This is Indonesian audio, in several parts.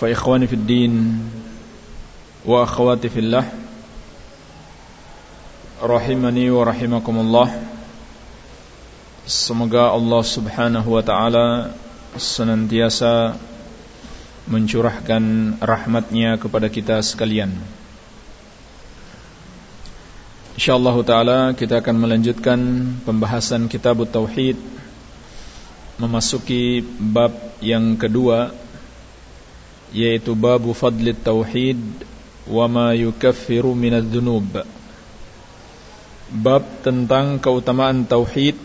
فإخواني في الدين وأخواتي في الله rahimani wa rahimakumullah Semoga Allah subhanahu wa ta'ala Senantiasa Mencurahkan rahmatnya kepada kita sekalian InsyaAllah ta'ala kita akan melanjutkan Pembahasan kitab Tauhid Memasuki bab yang kedua yaitu babu fadli tauhid wa ma yukaffiru minadz dzunub bab tentang keutamaan tauhid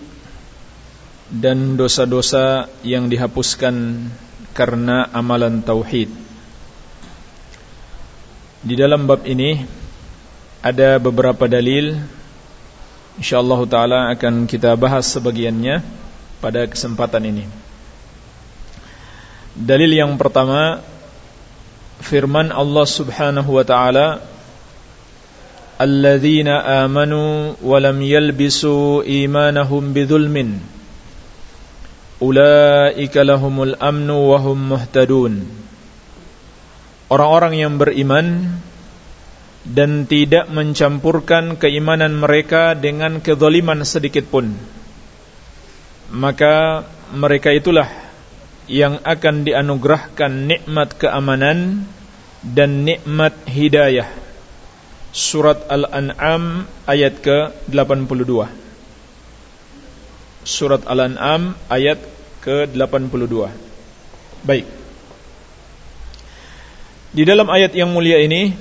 dan dosa-dosa yang dihapuskan karena amalan tauhid. Di dalam bab ini ada beberapa dalil. Insyaallah taala akan kita bahas sebagiannya pada kesempatan ini. Dalil yang pertama firman Allah Subhanahu wa taala Alladzina amanu wa lam yalbisu imanahum bidzulmin ulaika lahumul amnu wa hum muhtadun. Orang-orang yang beriman dan tidak mencampurkan keimanan mereka dengan kezaliman sedikit pun maka mereka itulah yang akan dianugerahkan nikmat keamanan dan nikmat hidayah. Surat Al-An'am ayat ke-82. Surat Al-An'am ayat ke-82. Baik. Di dalam ayat yang mulia ini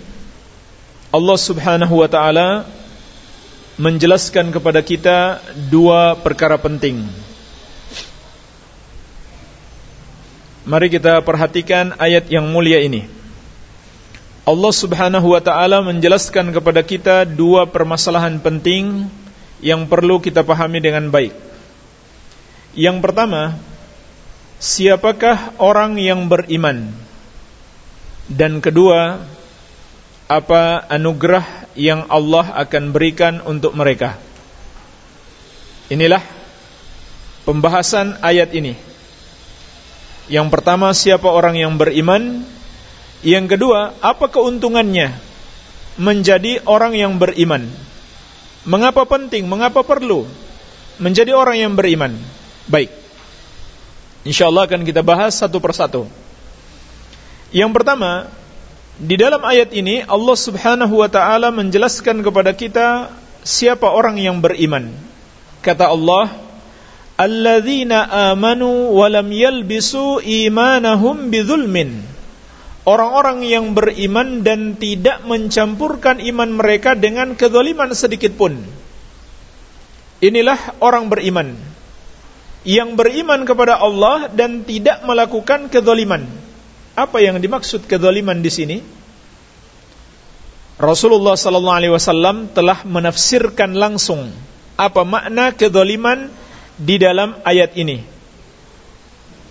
Allah Subhanahu wa taala menjelaskan kepada kita dua perkara penting Mari kita perhatikan ayat yang mulia ini. Allah Subhanahu wa taala menjelaskan kepada kita dua permasalahan penting yang perlu kita pahami dengan baik. Yang pertama, siapakah orang yang beriman? Dan kedua, apa anugerah yang Allah akan berikan untuk mereka? Inilah pembahasan ayat ini. Yang pertama siapa orang yang beriman? Yang kedua apa keuntungannya Menjadi orang yang beriman? Mengapa penting, mengapa perlu Menjadi orang yang beriman? Baik. InsyaAllah akan kita bahas satu persatu. Yang pertama Di dalam ayat ini Allah subhanahu wa ta'ala menjelaskan kepada kita Siapa orang yang beriman. Kata Allah alladzina amanu wa lam yalbisu imanahum bidzulmin orang-orang yang beriman dan tidak mencampurkan iman mereka dengan kezaliman sedikit pun. Inilah orang beriman. Yang beriman kepada Allah dan tidak melakukan kezaliman. Apa yang dimaksud kezaliman di sini? Rasulullah sallallahu alaihi wasallam telah menafsirkan langsung apa makna kezaliman di dalam ayat ini.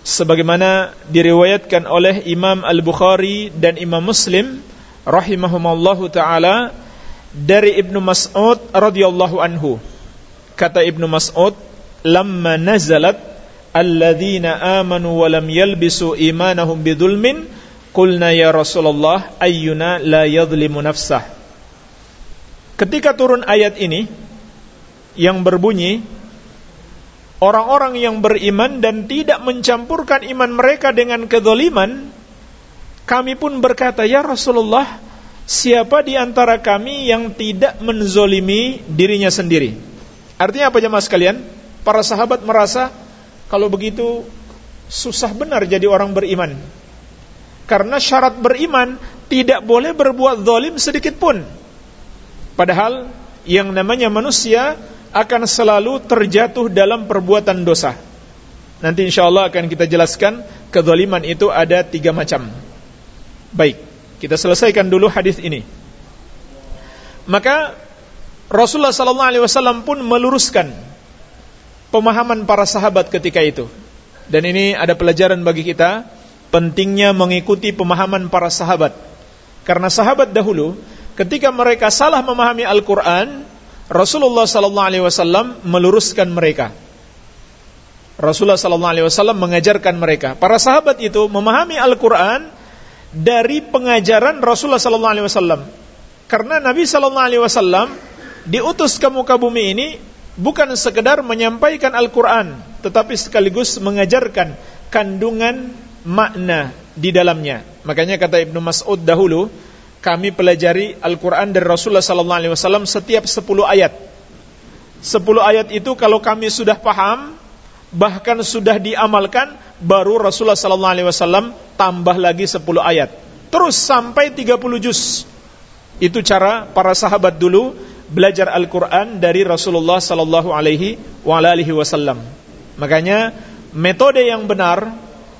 Sebagaimana diriwayatkan oleh Imam Al-Bukhari dan Imam Muslim rahimahumallahu taala dari Ibnu Mas'ud radhiyallahu anhu. Kata Ibnu Mas'ud lamma nazalat alladzina amanu wa lam yalbisu imanahum bidzulmin qulna ya Rasulullah ayyuna la yadhlimu nafsah. Ketika turun ayat ini yang berbunyi orang-orang yang beriman dan tidak mencampurkan iman mereka dengan kedoliman, kami pun berkata, Ya Rasulullah, siapa di antara kami yang tidak menzolimi dirinya sendiri? Artinya apa jemaah sekalian? Para sahabat merasa, kalau begitu susah benar jadi orang beriman. Karena syarat beriman tidak boleh berbuat zalim sedikit pun. Padahal yang namanya manusia akan selalu terjatuh dalam perbuatan dosa. Nanti insya Allah akan kita jelaskan kezaliman itu ada tiga macam. Baik. Kita selesaikan dulu hadis ini. Maka Rasulullah sallallahu alaihi wasallam pun meluruskan pemahaman para sahabat ketika itu. Dan ini ada pelajaran bagi kita pentingnya mengikuti pemahaman para sahabat. Karena sahabat dahulu ketika mereka salah memahami Al-Qur'an, Rasulullah sallallahu alaihi wasallam meluruskan mereka. Rasulullah sallallahu alaihi wasallam mengajarkan mereka. Para sahabat itu memahami Al-Qur'an dari pengajaran Rasulullah sallallahu alaihi wasallam. Karena Nabi sallallahu alaihi wasallam diutus ke muka bumi ini bukan sekedar menyampaikan Al-Qur'an, tetapi sekaligus mengajarkan kandungan makna di dalamnya. Makanya kata Ibnu Mas'ud dahulu, kami pelajari Al-Qur'an dari Rasulullah wasallam setiap 10 ayat. 10 ayat itu kalau kami sudah paham, bahkan sudah diamalkan baru Rasulullah wasallam tambah lagi 10 ayat. Terus sampai 30 juz. Itu cara para sahabat dulu belajar Al-Qur'an dari Rasulullah sallallahu alaihi wasallam. Makanya metode yang benar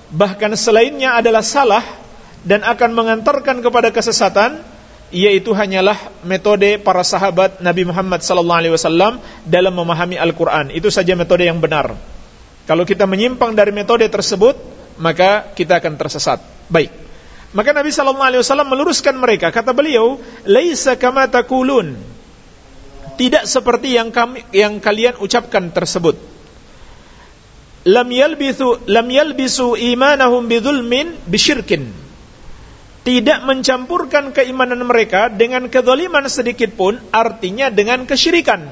bahkan selainnya adalah salah dan akan mengantarkan kepada kesesatan yaitu hanyalah metode para sahabat Nabi Muhammad sallallahu alaihi wasallam dalam memahami Al-Qur'an. Itu saja metode yang benar. Kalau kita menyimpang dari metode tersebut, maka kita akan tersesat. Baik. Maka Nabi sallallahu alaihi wasallam meluruskan mereka. Kata beliau, "Laisa kama taqulun." Tidak seperti yang kami yang kalian ucapkan tersebut. Lam yalbisu lam yalbisu imanahum bidzulmin bisyirkin. Tidak mencampurkan keimanan mereka dengan kezaliman sedikit pun, artinya dengan kesyirikan.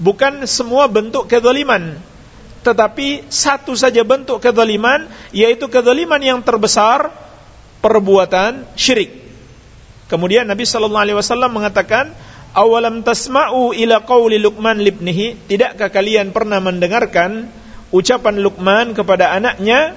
Bukan semua bentuk kezaliman tetapi satu saja bentuk kezaliman yaitu kezaliman yang terbesar perbuatan syirik. Kemudian Nabi sallallahu alaihi wasallam mengatakan, "Awalam tasma'u ila qauli Luqman libnihi?" Tidakkah kalian pernah mendengarkan ucapan Luqman kepada anaknya,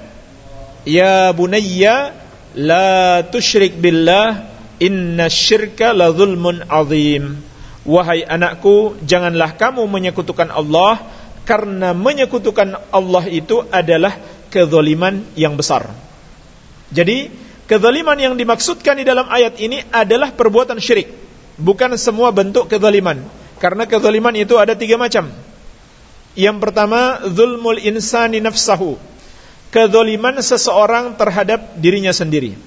"Ya bunayya, la tusyrik billah, inna syirka la zulmun azim." Wahai anakku, janganlah kamu menyekutukan Allah karena menyekutukan Allah itu adalah kezaliman yang besar. Jadi, kezaliman yang dimaksudkan di dalam ayat ini adalah perbuatan syirik, bukan semua bentuk kezaliman. Karena kezaliman itu ada tiga macam. Yang pertama, zulmul insani nafsahu. Kezaliman seseorang terhadap dirinya sendiri.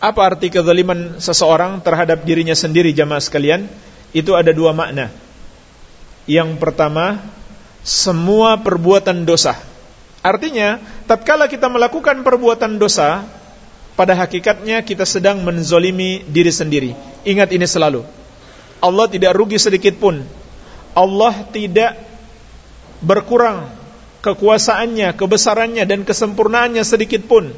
Apa arti kezaliman seseorang terhadap dirinya sendiri jamaah sekalian? Itu ada dua makna. Yang pertama, semua perbuatan dosa. Artinya, tatkala kita melakukan perbuatan dosa, pada hakikatnya kita sedang menzolimi diri sendiri. Ingat ini selalu. Allah tidak rugi sedikit pun. Allah tidak berkurang kekuasaannya, kebesarannya dan kesempurnaannya sedikit pun.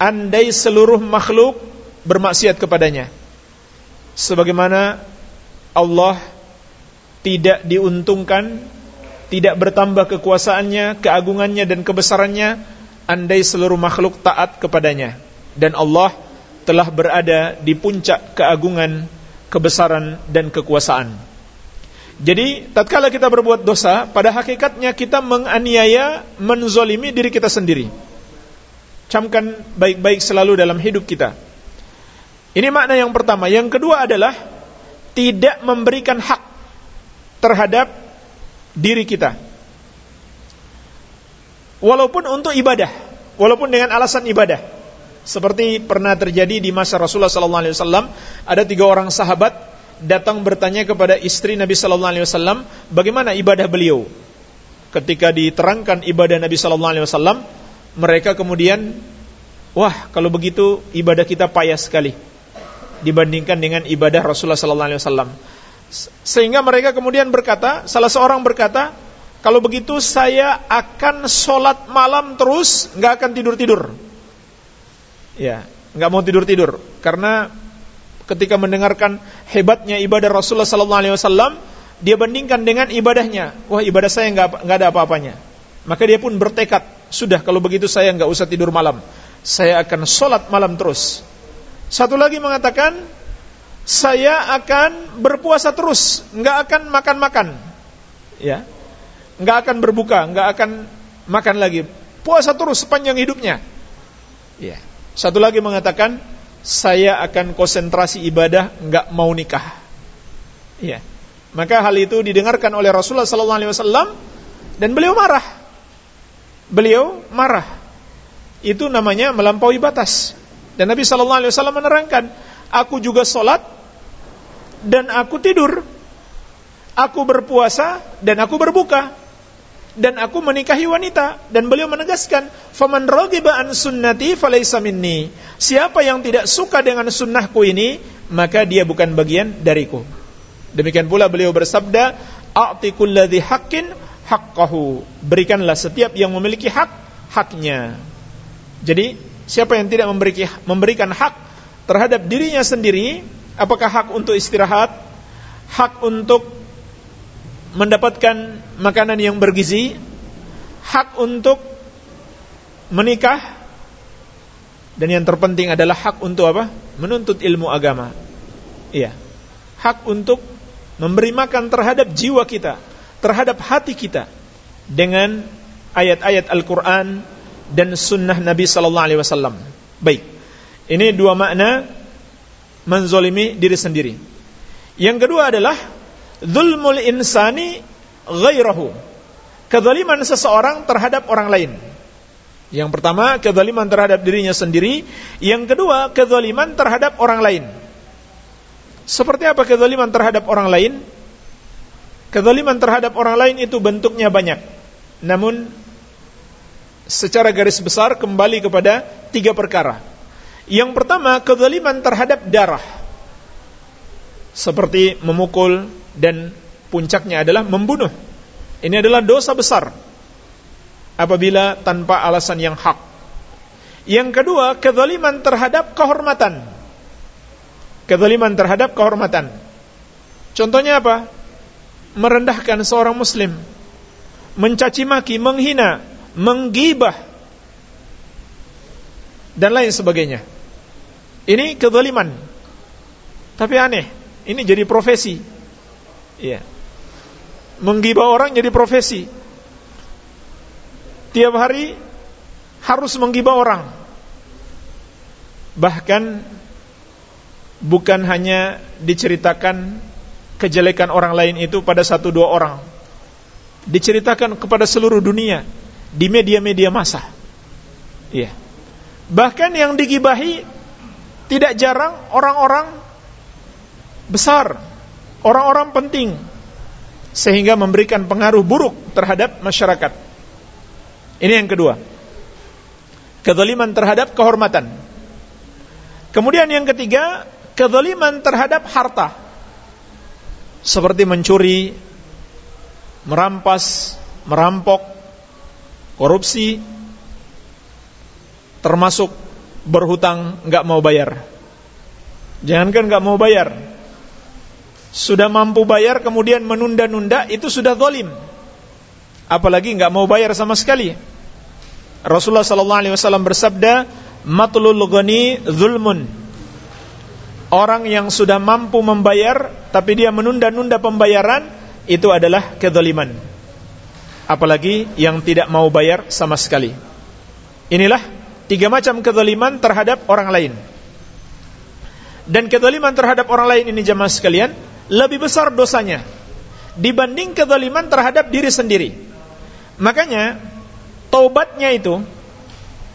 Andai seluruh makhluk bermaksiat kepadanya. Sebagaimana Allah tidak diuntungkan tidak bertambah kekuasaannya, keagungannya dan kebesarannya andai seluruh makhluk taat kepadanya dan Allah telah berada di puncak keagungan, kebesaran dan kekuasaan. Jadi, tatkala kita berbuat dosa, pada hakikatnya kita menganiaya, menzolimi diri kita sendiri. Camkan baik-baik selalu dalam hidup kita. Ini makna yang pertama. Yang kedua adalah tidak memberikan hak terhadap diri kita. Walaupun untuk ibadah, walaupun dengan alasan ibadah. Seperti pernah terjadi di masa Rasulullah wasallam, ada tiga orang sahabat datang bertanya kepada istri Nabi sallallahu alaihi wasallam, bagaimana ibadah beliau? Ketika diterangkan ibadah Nabi sallallahu alaihi wasallam, mereka kemudian, wah, kalau begitu ibadah kita payah sekali dibandingkan dengan ibadah Rasulullah sallallahu alaihi wasallam. Sehingga mereka kemudian berkata, salah seorang berkata, kalau begitu saya akan sholat malam terus, nggak akan tidur tidur. Ya, nggak mau tidur tidur, karena ketika mendengarkan hebatnya ibadah Rasulullah Sallallahu Alaihi Wasallam, dia bandingkan dengan ibadahnya. Wah, ibadah saya nggak nggak ada apa-apanya. Maka dia pun bertekad, sudah kalau begitu saya nggak usah tidur malam, saya akan sholat malam terus. Satu lagi mengatakan, saya akan berpuasa terus, nggak akan makan-makan, ya, nggak akan berbuka, nggak akan makan lagi, puasa terus sepanjang hidupnya. Ya. Satu lagi mengatakan, saya akan konsentrasi ibadah, nggak mau nikah. Ya. Maka hal itu didengarkan oleh Rasulullah sallallahu alaihi wasallam dan beliau marah. Beliau marah. Itu namanya melampaui batas. Dan Nabi sallallahu alaihi wasallam menerangkan, aku juga salat dan aku tidur. Aku berpuasa dan aku berbuka dan aku menikahi wanita. Dan beliau menegaskan faman raghiba an sunnati falaysa minni. Siapa yang tidak suka dengan sunnahku ini maka dia bukan bagian dariku. Demikian pula beliau bersabda a'ti kulladzi haqqin haqqahu. Berikanlah setiap yang memiliki hak haknya. Jadi siapa yang tidak memberi, memberikan hak terhadap dirinya sendiri apakah hak untuk istirahat hak untuk mendapatkan makanan yang bergizi, hak untuk menikah, dan yang terpenting adalah hak untuk apa? Menuntut ilmu agama. Iya. Hak untuk memberi makan terhadap jiwa kita, terhadap hati kita dengan ayat-ayat Al-Qur'an dan sunnah Nabi sallallahu alaihi wasallam. Baik. Ini dua makna menzolimi diri sendiri. Yang kedua adalah zulmul insani ghairahu. Kezaliman seseorang terhadap orang lain. Yang pertama, kezaliman terhadap dirinya sendiri. Yang kedua, kezaliman terhadap orang lain. Seperti apa kezaliman terhadap orang lain? Kezaliman terhadap orang lain itu bentuknya banyak. Namun, secara garis besar kembali kepada tiga perkara. Yang pertama, kezaliman terhadap darah. Seperti memukul, dan puncaknya adalah membunuh. Ini adalah dosa besar apabila tanpa alasan yang hak. Yang kedua, kezaliman terhadap kehormatan. Kezaliman terhadap kehormatan. Contohnya apa? Merendahkan seorang muslim, mencaci maki, menghina, menggibah dan lain sebagainya. Ini kezaliman. Tapi aneh, ini jadi profesi. Iya. Menggibah orang jadi profesi. Tiap hari harus menggibah orang. Bahkan bukan hanya diceritakan kejelekan orang lain itu pada satu dua orang. Diceritakan kepada seluruh dunia di media-media massa. Iya. Bahkan yang digibahi tidak jarang orang-orang besar orang-orang penting sehingga memberikan pengaruh buruk terhadap masyarakat. Ini yang kedua. Kezaliman terhadap kehormatan. Kemudian yang ketiga, kezaliman terhadap harta. Seperti mencuri, merampas, merampok, korupsi, termasuk berhutang nggak mau bayar. Jangankan nggak mau bayar, sudah mampu bayar kemudian menunda-nunda itu sudah zalim. Apalagi nggak mau bayar sama sekali. Rasulullah sallallahu alaihi wasallam bersabda, "Matlul ghani zulmun." Orang yang sudah mampu membayar tapi dia menunda-nunda pembayaran itu adalah kezaliman. Apalagi yang tidak mau bayar sama sekali. Inilah tiga macam kezaliman terhadap orang lain. Dan kezaliman terhadap orang lain ini jemaah sekalian lebih besar dosanya dibanding kezaliman terhadap diri sendiri. Makanya taubatnya itu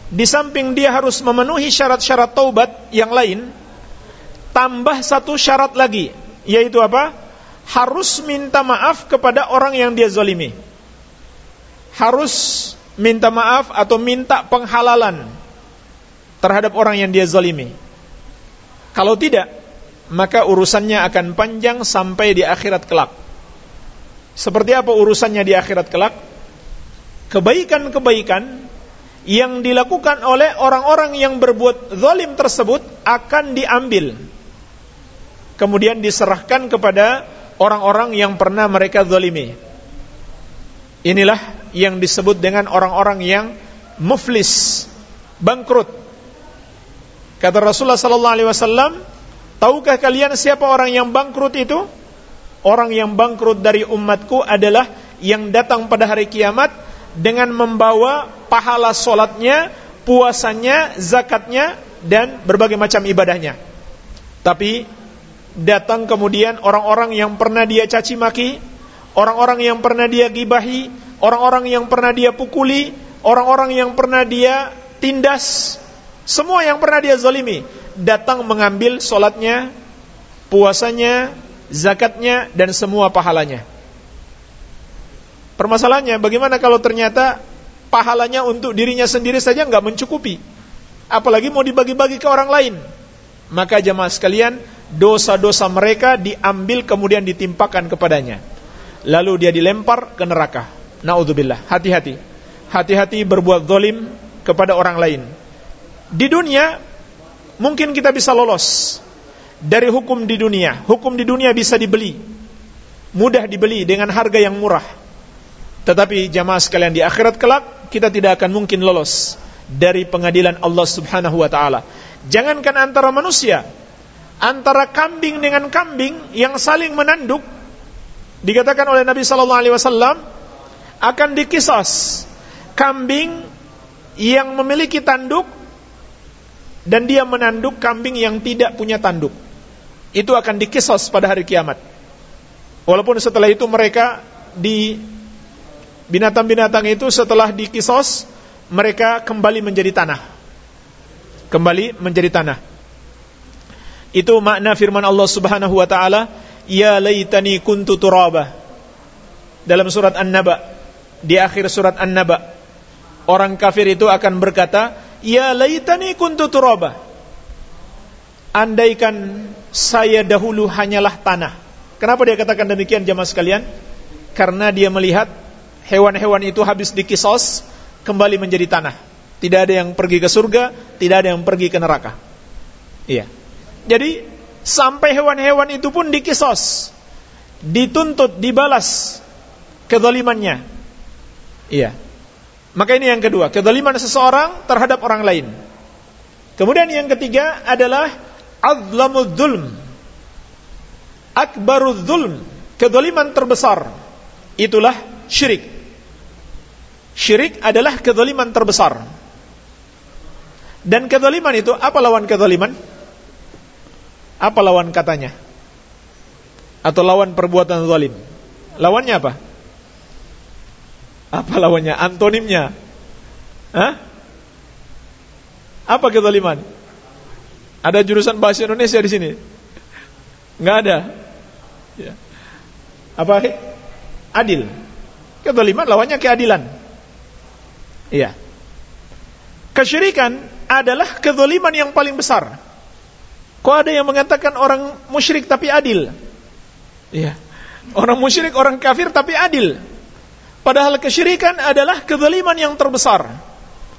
di samping dia harus memenuhi syarat-syarat taubat yang lain, tambah satu syarat lagi, yaitu apa? Harus minta maaf kepada orang yang dia zalimi. Harus minta maaf atau minta penghalalan terhadap orang yang dia zalimi. Kalau tidak, maka urusannya akan panjang sampai di akhirat kelak. Seperti apa urusannya di akhirat kelak? Kebaikan-kebaikan yang dilakukan oleh orang-orang yang berbuat zalim tersebut akan diambil. Kemudian diserahkan kepada orang-orang yang pernah mereka zalimi. Inilah yang disebut dengan orang-orang yang muflis, bangkrut. Kata Rasulullah sallallahu alaihi wasallam, Tahukah kalian siapa orang yang bangkrut itu? Orang yang bangkrut dari umatku adalah yang datang pada hari kiamat dengan membawa pahala solatnya, puasanya, zakatnya, dan berbagai macam ibadahnya. Tapi datang kemudian orang-orang yang pernah dia caci maki, orang-orang yang pernah dia gibahi, orang-orang yang pernah dia pukuli, orang-orang yang pernah dia tindas, semua yang pernah dia zalimi, datang mengambil solatnya, puasanya, zakatnya, dan semua pahalanya. Permasalahannya, bagaimana kalau ternyata pahalanya untuk dirinya sendiri saja nggak mencukupi, apalagi mau dibagi-bagi ke orang lain? Maka jamaah sekalian, dosa-dosa mereka diambil kemudian ditimpakan kepadanya. Lalu dia dilempar ke neraka. Naudzubillah. Hati-hati. Hati-hati berbuat zalim kepada orang lain. Di dunia mungkin kita bisa lolos dari hukum di dunia. Hukum di dunia bisa dibeli. Mudah dibeli dengan harga yang murah. Tetapi jamaah sekalian di akhirat kelak kita tidak akan mungkin lolos dari pengadilan Allah Subhanahu wa taala. Jangankan antara manusia, antara kambing dengan kambing yang saling menanduk dikatakan oleh Nabi sallallahu alaihi wasallam akan dikisas kambing yang memiliki tanduk dan dia menanduk kambing yang tidak punya tanduk. Itu akan dikisas pada hari kiamat. Walaupun setelah itu mereka di binatang-binatang itu setelah dikisos mereka kembali menjadi tanah. Kembali menjadi tanah. Itu makna firman Allah Subhanahu wa taala, "Ya laitani kuntu turaba." Dalam surat An-Naba, di akhir surat An-Naba, orang kafir itu akan berkata, "Ya laitani kuntu turaba." Andaikan saya dahulu hanyalah tanah. Kenapa dia katakan demikian jemaah sekalian? Karena dia melihat hewan-hewan itu habis dikisos kembali menjadi tanah. Tidak ada yang pergi ke surga, tidak ada yang pergi ke neraka. Iya. Jadi sampai hewan-hewan itu pun dikisos, dituntut, dibalas kezalimannya. Iya. Maka ini yang kedua, kezaliman seseorang terhadap orang lain. Kemudian yang ketiga adalah azlamul zulm. Akbarul zulm, kezaliman terbesar. Itulah syirik. Syirik adalah kezaliman terbesar. Dan kezaliman itu apa lawan kezaliman? Apa lawan katanya? Atau lawan perbuatan zalim? Lawannya apa? Apa lawannya? Antonimnya? Hah? Apa kezaliman? Ada jurusan bahasa Indonesia di sini? Enggak ada. Ya. Apa? Adil. Kezaliman lawannya keadilan. Iya. Kesyirikan adalah kezaliman yang paling besar. Kok ada yang mengatakan orang musyrik tapi adil? Iya. Orang musyrik, orang kafir tapi adil. Padahal kesyirikan adalah kezaliman yang terbesar.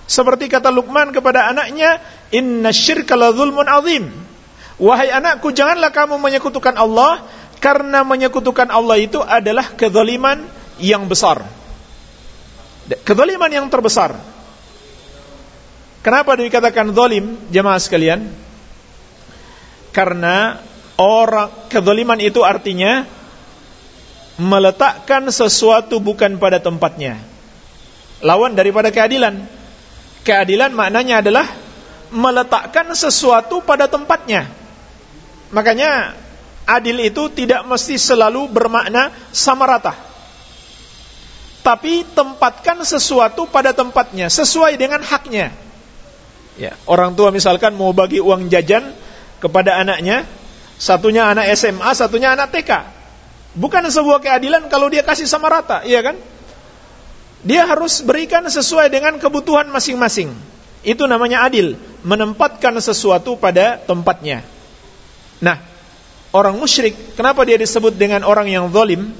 Seperti kata Luqman kepada anaknya, "Inna syirka la zulmun azim." Wahai anakku, janganlah kamu menyekutukan Allah karena menyekutukan Allah itu adalah kezaliman yang besar. Kezaliman yang terbesar. Kenapa dikatakan zalim, jemaah sekalian? Karena orang kezaliman itu artinya meletakkan sesuatu bukan pada tempatnya. Lawan daripada keadilan. Keadilan maknanya adalah meletakkan sesuatu pada tempatnya. Makanya adil itu tidak mesti selalu bermakna sama rata tapi tempatkan sesuatu pada tempatnya sesuai dengan haknya. Ya, orang tua misalkan mau bagi uang jajan kepada anaknya, satunya anak SMA, satunya anak TK. Bukan sebuah keadilan kalau dia kasih sama rata, iya kan? Dia harus berikan sesuai dengan kebutuhan masing-masing. Itu namanya adil, menempatkan sesuatu pada tempatnya. Nah, orang musyrik, kenapa dia disebut dengan orang yang zalim?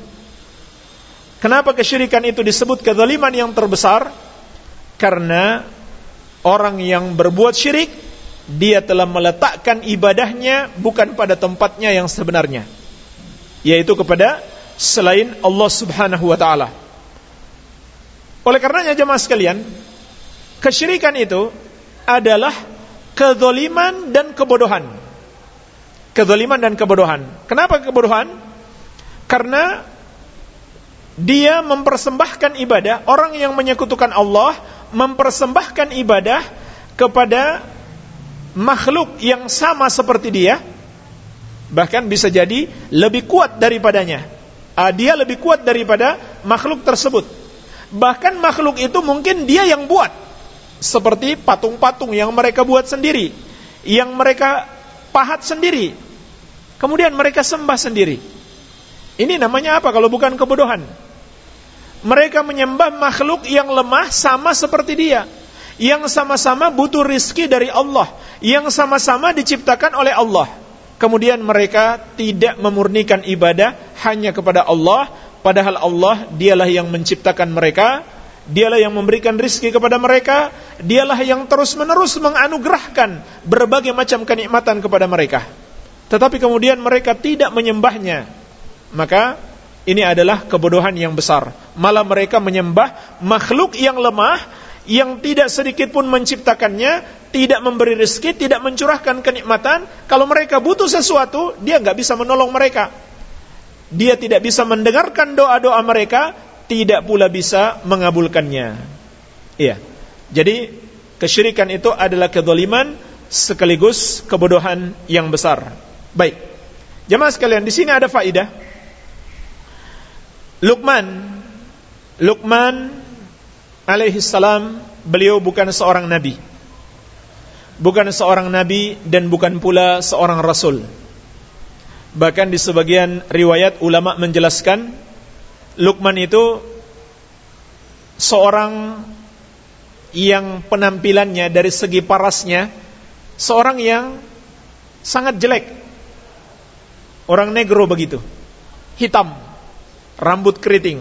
Kenapa kesyirikan itu disebut kezaliman yang terbesar? Karena orang yang berbuat syirik dia telah meletakkan ibadahnya bukan pada tempatnya yang sebenarnya, yaitu kepada selain Allah Subhanahu wa taala. Oleh karenanya jemaah sekalian, kesyirikan itu adalah kezaliman dan kebodohan. Kezaliman dan kebodohan. Kenapa kebodohan? Karena dia mempersembahkan ibadah, orang yang menyekutukan Allah mempersembahkan ibadah kepada makhluk yang sama seperti dia, bahkan bisa jadi lebih kuat daripadanya. Uh, dia lebih kuat daripada makhluk tersebut. Bahkan makhluk itu mungkin dia yang buat, seperti patung-patung yang mereka buat sendiri, yang mereka pahat sendiri, kemudian mereka sembah sendiri. Ini namanya apa kalau bukan kebodohan? Mereka menyembah makhluk yang lemah sama seperti dia yang sama-sama butuh rizki dari Allah, yang sama-sama diciptakan oleh Allah. Kemudian mereka tidak memurnikan ibadah hanya kepada Allah, padahal Allah dialah yang menciptakan mereka, dialah yang memberikan rizki kepada mereka, dialah yang terus-menerus menganugerahkan berbagai macam kenikmatan kepada mereka. Tetapi kemudian mereka tidak menyembahnya. Maka ini adalah kebodohan yang besar. Malah mereka menyembah makhluk yang lemah yang tidak sedikit pun menciptakannya, tidak memberi rezeki, tidak mencurahkan kenikmatan, kalau mereka butuh sesuatu, dia nggak bisa menolong mereka. Dia tidak bisa mendengarkan doa-doa mereka, tidak pula bisa mengabulkannya. Iya. Jadi kesyirikan itu adalah kedoliman sekaligus kebodohan yang besar. Baik. Jemaah sekalian, di sini ada faidah. Luqman Luqman alaihi salam beliau bukan seorang nabi. Bukan seorang nabi dan bukan pula seorang rasul. Bahkan di sebagian riwayat ulama menjelaskan Luqman itu seorang yang penampilannya dari segi parasnya seorang yang sangat jelek. Orang negro begitu. Hitam, rambut keriting.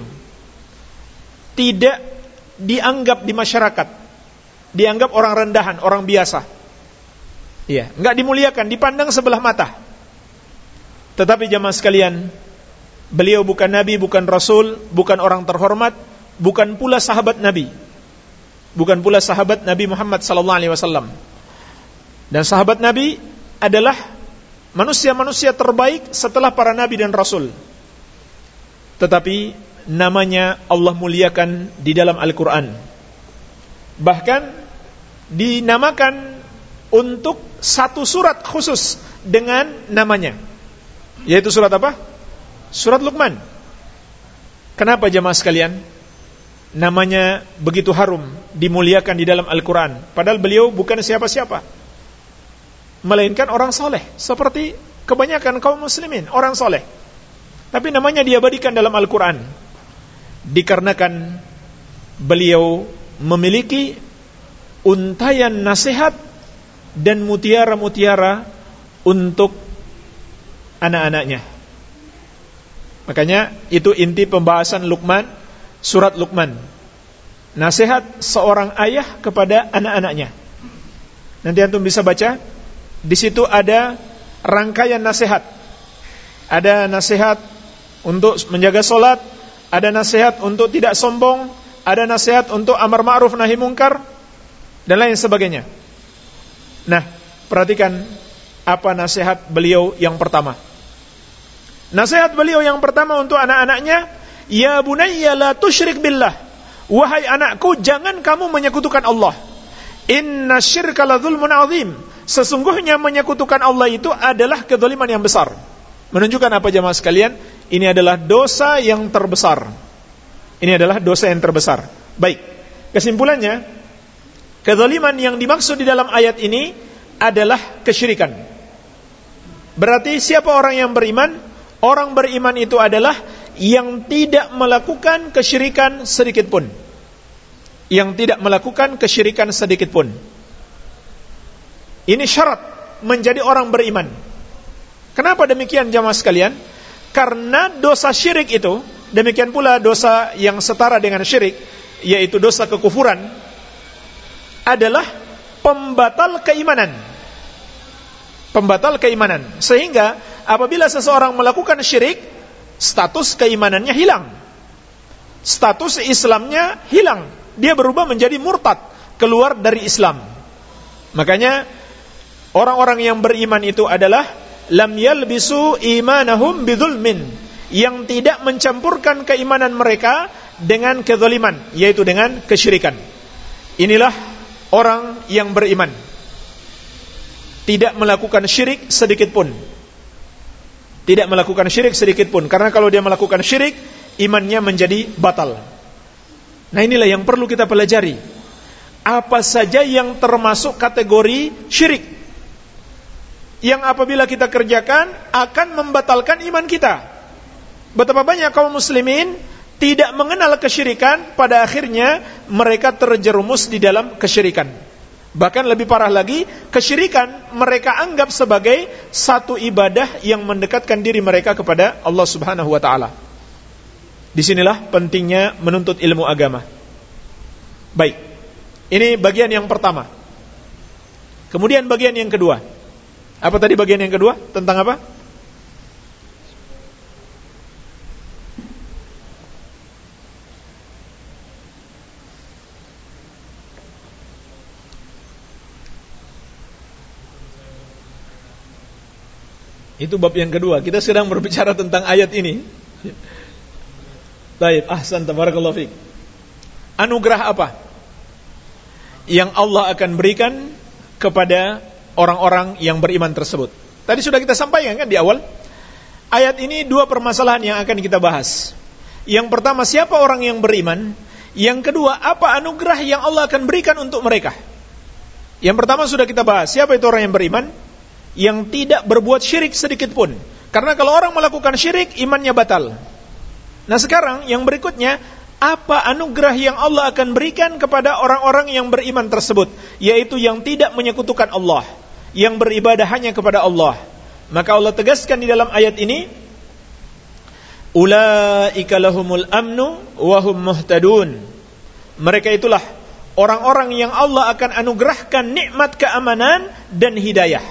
Tidak dianggap di masyarakat dianggap orang rendahan, orang biasa. Iya, enggak dimuliakan, dipandang sebelah mata. Tetapi jamaah sekalian, beliau bukan nabi, bukan rasul, bukan orang terhormat, bukan pula sahabat nabi. Bukan pula sahabat Nabi Muhammad sallallahu alaihi wasallam. Dan sahabat nabi adalah manusia-manusia terbaik setelah para nabi dan rasul. Tetapi namanya Allah muliakan di dalam Al-Quran. Bahkan dinamakan untuk satu surat khusus dengan namanya. Yaitu surat apa? Surat Luqman. Kenapa jemaah sekalian? Namanya begitu harum, dimuliakan di dalam Al-Quran. Padahal beliau bukan siapa-siapa. Melainkan orang soleh. Seperti kebanyakan kaum muslimin, orang soleh. Tapi namanya diabadikan dalam Al-Quran dikarenakan beliau memiliki untayan nasihat dan mutiara-mutiara untuk anak-anaknya. Makanya itu inti pembahasan Luqman, surat Luqman. Nasihat seorang ayah kepada anak-anaknya. Nanti antum bisa baca, di situ ada rangkaian nasihat. Ada nasihat untuk menjaga solat, ada nasihat untuk tidak sombong, ada nasihat untuk amar ma'ruf nahi mungkar dan lain sebagainya. Nah, perhatikan apa nasihat beliau yang pertama. Nasihat beliau yang pertama untuk anak-anaknya, ya bunayya la tusyrik billah. Wahai anakku, jangan kamu menyekutukan Allah. Inna syirka la zulmun azim. Sesungguhnya menyekutukan Allah itu adalah kezaliman yang besar. Menunjukkan apa jemaah sekalian? Ini adalah dosa yang terbesar. Ini adalah dosa yang terbesar. Baik. Kesimpulannya, kezaliman yang dimaksud di dalam ayat ini adalah kesyirikan. Berarti siapa orang yang beriman? Orang beriman itu adalah yang tidak melakukan kesyirikan sedikit pun. Yang tidak melakukan kesyirikan sedikit pun. Ini syarat menjadi orang beriman. Kenapa demikian jamaah sekalian? Karena dosa syirik itu, demikian pula dosa yang setara dengan syirik, yaitu dosa kekufuran, adalah pembatal keimanan. Pembatal keimanan. Sehingga apabila seseorang melakukan syirik, status keimanannya hilang. Status Islamnya hilang. Dia berubah menjadi murtad, keluar dari Islam. Makanya orang-orang yang beriman itu adalah lam yalbisu imanahum bidzulmin yang tidak mencampurkan keimanan mereka dengan kezaliman yaitu dengan kesyirikan inilah orang yang beriman tidak melakukan syirik sedikit pun. Tidak melakukan syirik sedikit pun. Karena kalau dia melakukan syirik, imannya menjadi batal. Nah inilah yang perlu kita pelajari. Apa saja yang termasuk kategori syirik. Yang apabila kita kerjakan, akan membatalkan iman kita. Betapa banyak kaum muslimin tidak mengenal kesyirikan, pada akhirnya mereka terjerumus di dalam kesyirikan. Bahkan lebih parah lagi, kesyirikan mereka anggap sebagai satu ibadah yang mendekatkan diri mereka kepada Allah Subhanahu wa taala. Di sinilah pentingnya menuntut ilmu agama. Baik. Ini bagian yang pertama. Kemudian bagian yang kedua. Apa tadi bagian yang kedua? Tentang apa? Itu bab yang kedua. Kita sedang berbicara tentang ayat ini. Baik, ahsan tabarakallahu fiik. Anugerah apa yang Allah akan berikan kepada orang-orang yang beriman tersebut? Tadi sudah kita sampaikan kan di awal. Ayat ini dua permasalahan yang akan kita bahas. Yang pertama, siapa orang yang beriman? Yang kedua, apa anugerah yang Allah akan berikan untuk mereka? Yang pertama sudah kita bahas, siapa itu orang yang beriman? yang tidak berbuat syirik sedikit pun. Karena kalau orang melakukan syirik, imannya batal. Nah sekarang yang berikutnya, apa anugerah yang Allah akan berikan kepada orang-orang yang beriman tersebut? Yaitu yang tidak menyekutukan Allah. Yang beribadah hanya kepada Allah. Maka Allah tegaskan di dalam ayat ini, Ula'ika lahumul amnu wahum muhtadun. Mereka itulah orang-orang yang Allah akan anugerahkan nikmat keamanan dan hidayah.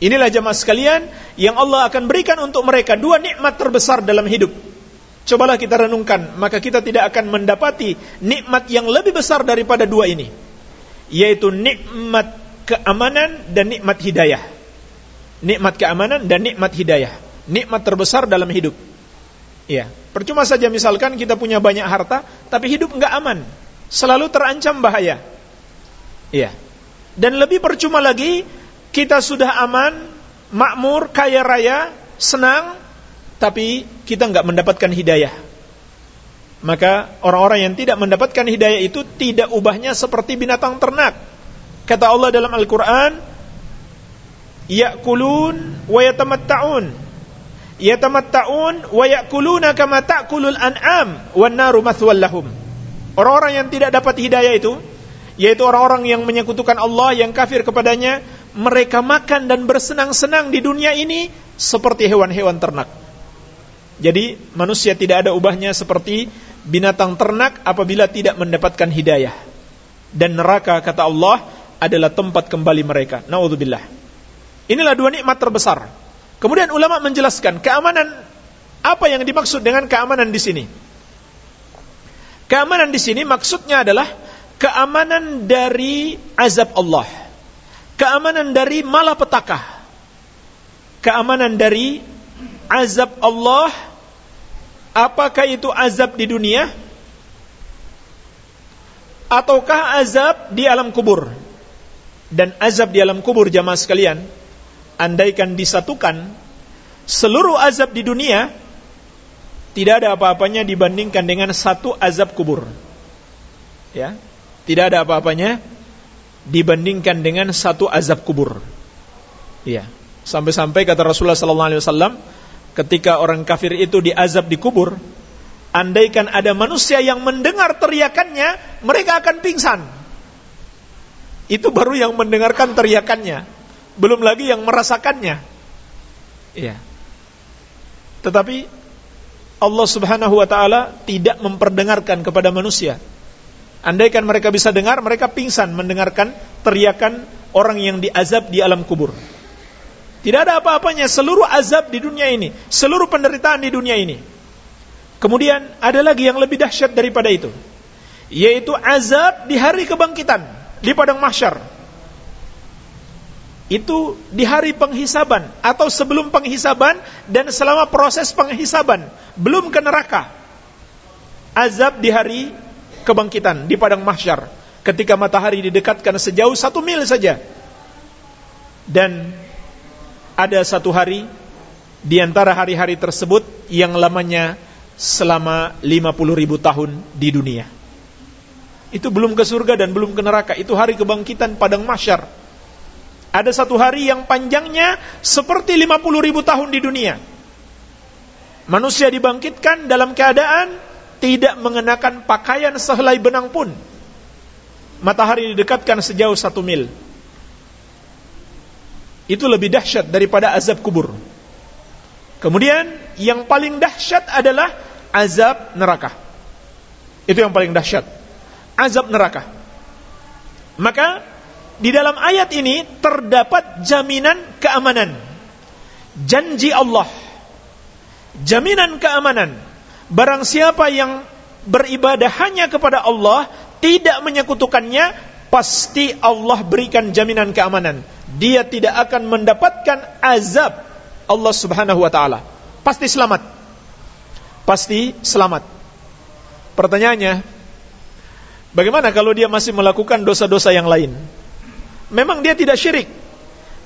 Inilah jemaah sekalian yang Allah akan berikan untuk mereka dua nikmat terbesar dalam hidup. Cobalah kita renungkan, maka kita tidak akan mendapati nikmat yang lebih besar daripada dua ini, yaitu nikmat keamanan dan nikmat hidayah. Nikmat keamanan dan nikmat hidayah. Nikmat terbesar dalam hidup. Ya, percuma saja misalkan kita punya banyak harta, tapi hidup enggak aman, selalu terancam bahaya. Ya, dan lebih percuma lagi kita sudah aman, makmur, kaya raya, senang, tapi kita nggak mendapatkan hidayah. Maka orang-orang yang tidak mendapatkan hidayah itu tidak ubahnya seperti binatang ternak. Kata Allah dalam Al-Quran, Ya'kulun wa yatamatta'un. Yatamatta'un wa ya'kuluna kama ta'kulul an'am wan naru mathwal lahum. Orang-orang yang tidak dapat hidayah itu, yaitu orang-orang yang menyekutukan Allah, yang kafir kepadanya, mereka makan dan bersenang-senang di dunia ini seperti hewan-hewan ternak. Jadi manusia tidak ada ubahnya seperti binatang ternak apabila tidak mendapatkan hidayah. Dan neraka kata Allah adalah tempat kembali mereka. Nauzubillah. Inilah dua nikmat terbesar. Kemudian ulama menjelaskan keamanan apa yang dimaksud dengan keamanan di sini. Keamanan di sini maksudnya adalah keamanan dari azab Allah keamanan dari malapetaka, keamanan dari azab Allah, apakah itu azab di dunia, ataukah azab di alam kubur? Dan azab di alam kubur jamaah sekalian, andaikan disatukan seluruh azab di dunia, tidak ada apa-apanya dibandingkan dengan satu azab kubur. Ya, tidak ada apa-apanya dibandingkan dengan satu azab kubur. Iya. Sampai-sampai kata Rasulullah sallallahu alaihi wasallam ketika orang kafir itu diazab di kubur, andaikan ada manusia yang mendengar teriakannya, mereka akan pingsan. Itu baru yang mendengarkan teriakannya, belum lagi yang merasakannya. Iya. Tetapi Allah Subhanahu wa taala tidak memperdengarkan kepada manusia Andaikan mereka bisa dengar, mereka pingsan mendengarkan teriakan orang yang diazab di alam kubur. Tidak ada apa-apanya seluruh azab di dunia ini, seluruh penderitaan di dunia ini. Kemudian ada lagi yang lebih dahsyat daripada itu, yaitu azab di hari kebangkitan di padang mahsyar. Itu di hari penghisaban atau sebelum penghisaban dan selama proses penghisaban, belum ke neraka. Azab di hari kebangkitan di padang mahsyar ketika matahari didekatkan sejauh satu mil saja Dan ada satu hari di antara hari-hari tersebut yang lamanya selama 50 ribu tahun di dunia. Itu belum ke surga dan belum ke neraka. Itu hari kebangkitan padang masyar. Ada satu hari yang panjangnya seperti 50 ribu tahun di dunia. Manusia dibangkitkan dalam keadaan tidak mengenakan pakaian sehelai benang pun. Matahari didekatkan sejauh satu mil. Itu lebih dahsyat daripada azab kubur. Kemudian yang paling dahsyat adalah azab neraka. Itu yang paling dahsyat. Azab neraka. Maka di dalam ayat ini terdapat jaminan keamanan. Janji Allah. Jaminan keamanan. Barang siapa yang beribadah hanya kepada Allah, tidak menyekutukannya, pasti Allah berikan jaminan keamanan. Dia tidak akan mendapatkan azab Allah Subhanahu wa taala. Pasti selamat. Pasti selamat. Pertanyaannya, bagaimana kalau dia masih melakukan dosa-dosa yang lain? memang dia tidak syirik,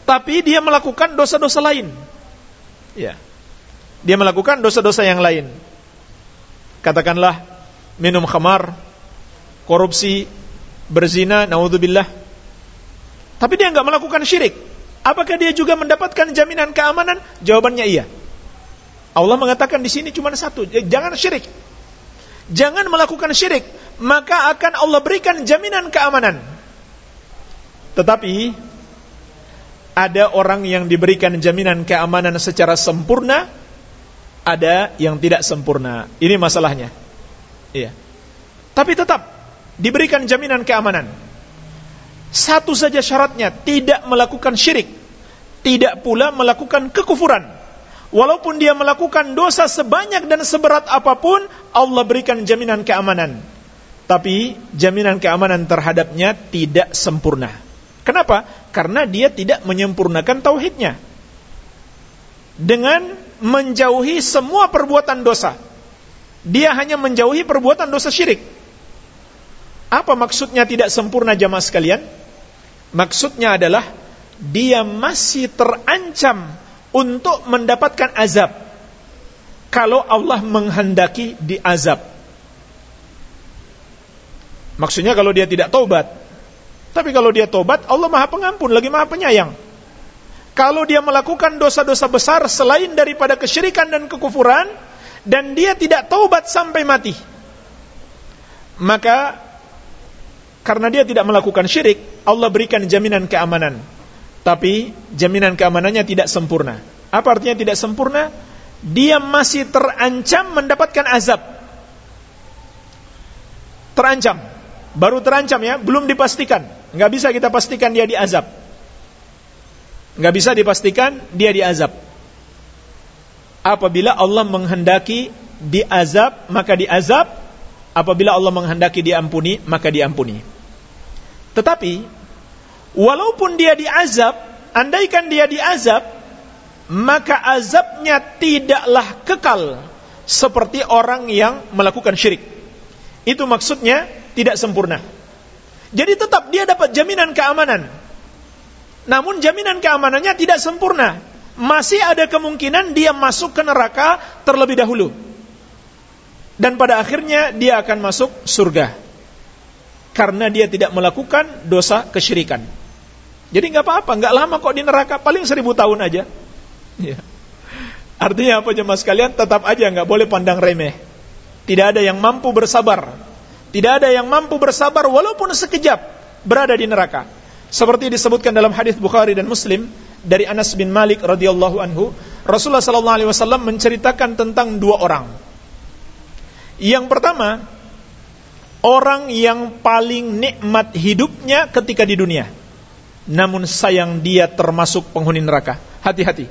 tapi dia melakukan dosa-dosa lain. Ya. Dia melakukan dosa-dosa yang lain. Katakanlah minum khamar, korupsi, berzina, naudzubillah. Tapi dia enggak melakukan syirik. Apakah dia juga mendapatkan jaminan keamanan? Jawabannya iya. Allah mengatakan di sini cuma satu, jangan syirik. Jangan melakukan syirik, maka akan Allah berikan jaminan keamanan. Tetapi ada orang yang diberikan jaminan keamanan secara sempurna, ada yang tidak sempurna. Ini masalahnya. Iya. Tapi tetap diberikan jaminan keamanan. Satu saja syaratnya, tidak melakukan syirik, tidak pula melakukan kekufuran. Walaupun dia melakukan dosa sebanyak dan seberat apa pun, Allah berikan jaminan keamanan. Tapi jaminan keamanan terhadapnya tidak sempurna. Kenapa? Karena dia tidak menyempurnakan tauhidnya. Dengan menjauhi semua perbuatan dosa. Dia hanya menjauhi perbuatan dosa syirik. Apa maksudnya tidak sempurna jamaah sekalian? Maksudnya adalah dia masih terancam untuk mendapatkan azab. Kalau Allah menghendaki di azab. Maksudnya kalau dia tidak taubat, tapi kalau dia tobat, Allah maha pengampun, lagi maha penyayang. Kalau dia melakukan dosa-dosa besar selain daripada kesyirikan dan kekufuran, dan dia tidak taubat sampai mati, maka karena dia tidak melakukan syirik, Allah berikan jaminan keamanan. Tapi jaminan keamanannya tidak sempurna. Apa artinya tidak sempurna? Dia masih terancam mendapatkan azab. Terancam. Baru terancam ya, belum dipastikan. Nggak bisa kita pastikan dia diazab. Nggak bisa dipastikan dia diazab. Apabila Allah menghendaki diazab, maka diazab. Apabila Allah menghendaki diampuni, maka diampuni. Tetapi, walaupun dia diazab, andaikan dia diazab, maka azabnya tidaklah kekal seperti orang yang melakukan syirik. Itu maksudnya tidak sempurna. Jadi tetap dia dapat jaminan keamanan. Namun jaminan keamanannya tidak sempurna. Masih ada kemungkinan dia masuk ke neraka terlebih dahulu. Dan pada akhirnya dia akan masuk surga. Karena dia tidak melakukan dosa kesyirikan. Jadi nggak apa-apa, nggak lama kok di neraka, paling seribu tahun aja. Ya. Artinya apa jemaah sekalian? Tetap aja nggak boleh pandang remeh. Tidak ada yang mampu bersabar tidak ada yang mampu bersabar walaupun sekejap berada di neraka. Seperti disebutkan dalam hadis Bukhari dan Muslim dari Anas bin Malik radhiyallahu anhu, Rasulullah sallallahu alaihi wasallam menceritakan tentang dua orang. Yang pertama, orang yang paling nikmat hidupnya ketika di dunia. Namun sayang dia termasuk penghuni neraka. Hati-hati.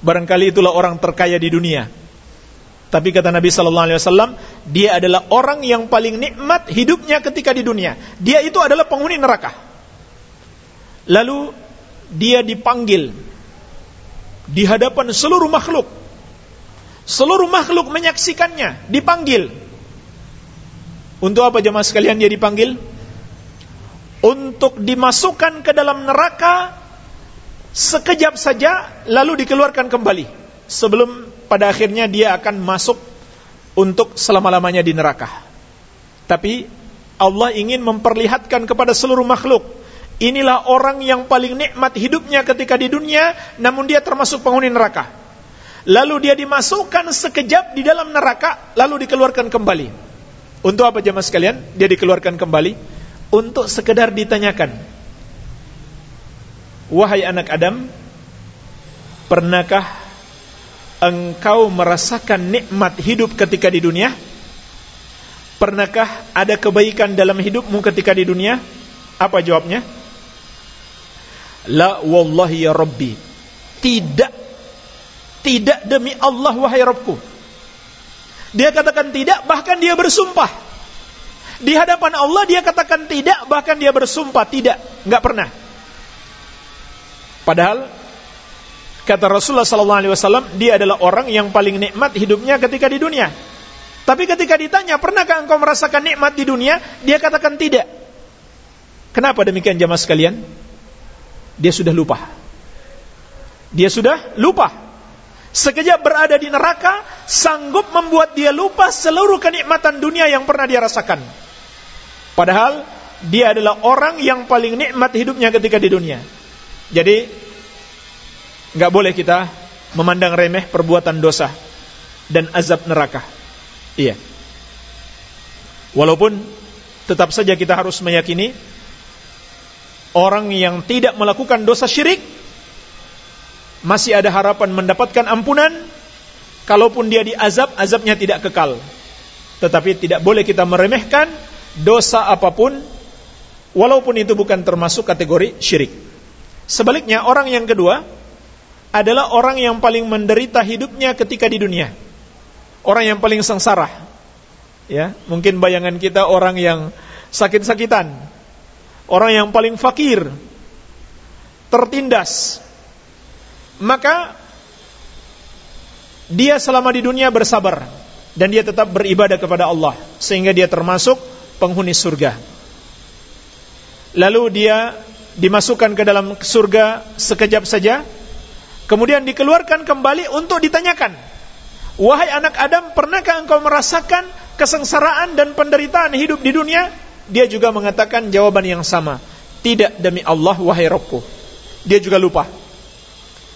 Barangkali itulah orang terkaya di dunia tapi kata Nabi sallallahu alaihi wasallam, dia adalah orang yang paling nikmat hidupnya ketika di dunia. Dia itu adalah penghuni neraka. Lalu dia dipanggil di hadapan seluruh makhluk. Seluruh makhluk menyaksikannya, dipanggil. Untuk apa jemaah sekalian dia dipanggil? Untuk dimasukkan ke dalam neraka sekejap saja lalu dikeluarkan kembali sebelum pada akhirnya dia akan masuk untuk selama-lamanya di neraka. Tapi Allah ingin memperlihatkan kepada seluruh makhluk, inilah orang yang paling nikmat hidupnya ketika di dunia, namun dia termasuk penghuni neraka. Lalu dia dimasukkan sekejap di dalam neraka, lalu dikeluarkan kembali. Untuk apa jemaah sekalian? Dia dikeluarkan kembali untuk sekedar ditanyakan, Wahai anak Adam Pernahkah Engkau merasakan nikmat hidup ketika di dunia? Pernahkah ada kebaikan dalam hidupmu ketika di dunia? Apa jawabnya? La wallahi ya Rabbi. Tidak. Tidak demi Allah wahai Rabbku. Dia katakan tidak bahkan dia bersumpah. Di hadapan Allah dia katakan tidak bahkan dia bersumpah. Tidak. Enggak pernah. Padahal kata Rasulullah sallallahu alaihi wasallam dia adalah orang yang paling nikmat hidupnya ketika di dunia. Tapi ketika ditanya, "Pernahkah engkau merasakan nikmat di dunia?" Dia katakan tidak. Kenapa demikian jamaah sekalian? Dia sudah lupa. Dia sudah lupa. Sekejap berada di neraka, sanggup membuat dia lupa seluruh kenikmatan dunia yang pernah dia rasakan. Padahal dia adalah orang yang paling nikmat hidupnya ketika di dunia. Jadi nggak boleh kita memandang remeh perbuatan dosa dan azab neraka. Iya. Walaupun tetap saja kita harus meyakini orang yang tidak melakukan dosa syirik masih ada harapan mendapatkan ampunan kalaupun dia diazab azabnya tidak kekal. Tetapi tidak boleh kita meremehkan dosa apa pun walaupun itu bukan termasuk kategori syirik. Sebaliknya orang yang kedua adalah orang yang paling menderita hidupnya ketika di dunia. Orang yang paling sengsara. Ya, mungkin bayangan kita orang yang sakit-sakitan. Orang yang paling fakir. Tertindas. Maka dia selama di dunia bersabar dan dia tetap beribadah kepada Allah sehingga dia termasuk penghuni surga. Lalu dia dimasukkan ke dalam surga sekejap saja, kemudian dikeluarkan kembali untuk ditanyakan, wahai anak Adam, pernahkah engkau merasakan kesengsaraan dan penderitaan hidup di dunia? Dia juga mengatakan jawaban yang sama, tidak demi Allah, wahai Rabbku. Dia juga lupa.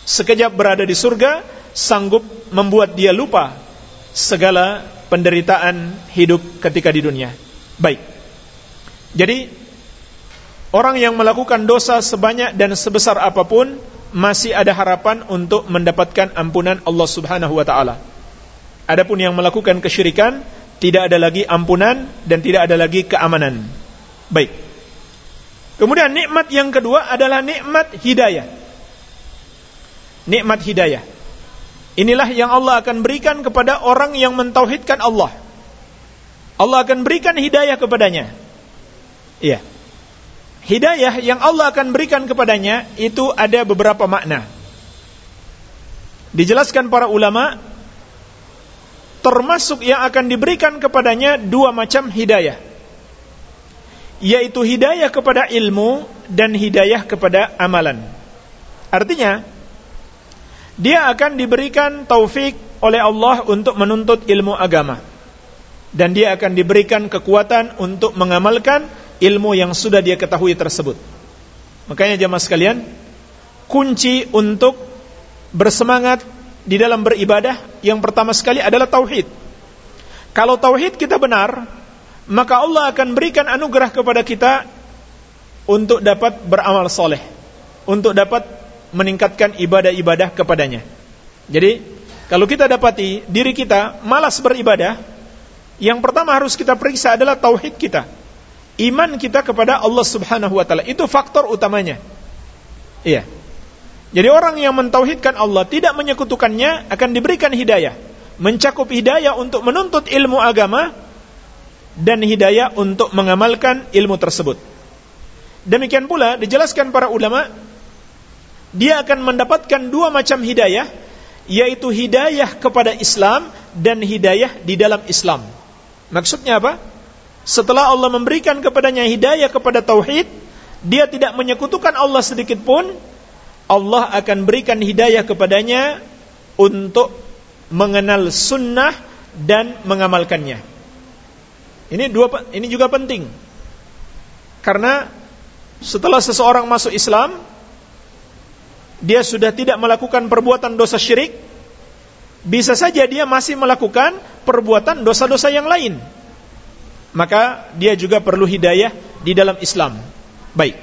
Sekejap berada di surga, sanggup membuat dia lupa segala penderitaan hidup ketika di dunia. Baik. Jadi Orang yang melakukan dosa sebanyak dan sebesar apa pun masih ada harapan untuk mendapatkan ampunan Allah Subhanahu wa taala. Adapun yang melakukan kesyirikan tidak ada lagi ampunan dan tidak ada lagi keamanan. Baik. Kemudian nikmat yang kedua adalah nikmat hidayah. Nikmat hidayah. Inilah yang Allah akan berikan kepada orang yang mentauhidkan Allah. Allah akan berikan hidayah kepadanya. Iya hidayah yang Allah akan berikan kepadanya itu ada beberapa makna. Dijelaskan para ulama termasuk yang akan diberikan kepadanya dua macam hidayah. Yaitu hidayah kepada ilmu dan hidayah kepada amalan. Artinya dia akan diberikan taufik oleh Allah untuk menuntut ilmu agama dan dia akan diberikan kekuatan untuk mengamalkan ilmu yang sudah dia ketahui tersebut. Makanya jamaah sekalian, kunci untuk bersemangat di dalam beribadah yang pertama sekali adalah tauhid. Kalau tauhid kita benar, maka Allah akan berikan anugerah kepada kita untuk dapat beramal soleh, untuk dapat meningkatkan ibadah-ibadah kepadanya. Jadi, kalau kita dapati diri kita malas beribadah, yang pertama harus kita periksa adalah tauhid kita iman kita kepada Allah Subhanahu wa taala. Itu faktor utamanya. Iya. Jadi orang yang mentauhidkan Allah tidak menyekutukannya akan diberikan hidayah, mencakup hidayah untuk menuntut ilmu agama dan hidayah untuk mengamalkan ilmu tersebut. Demikian pula dijelaskan para ulama dia akan mendapatkan dua macam hidayah yaitu hidayah kepada Islam dan hidayah di dalam Islam. Maksudnya apa? Setelah Allah memberikan kepadanya hidayah kepada tauhid, dia tidak menyekutukan Allah sedikit pun, Allah akan berikan hidayah kepadanya untuk mengenal sunnah dan mengamalkannya. Ini dua ini juga penting. Karena setelah seseorang masuk Islam, dia sudah tidak melakukan perbuatan dosa syirik, bisa saja dia masih melakukan perbuatan dosa-dosa yang lain. Maka dia juga perlu hidayah di dalam Islam. Baik.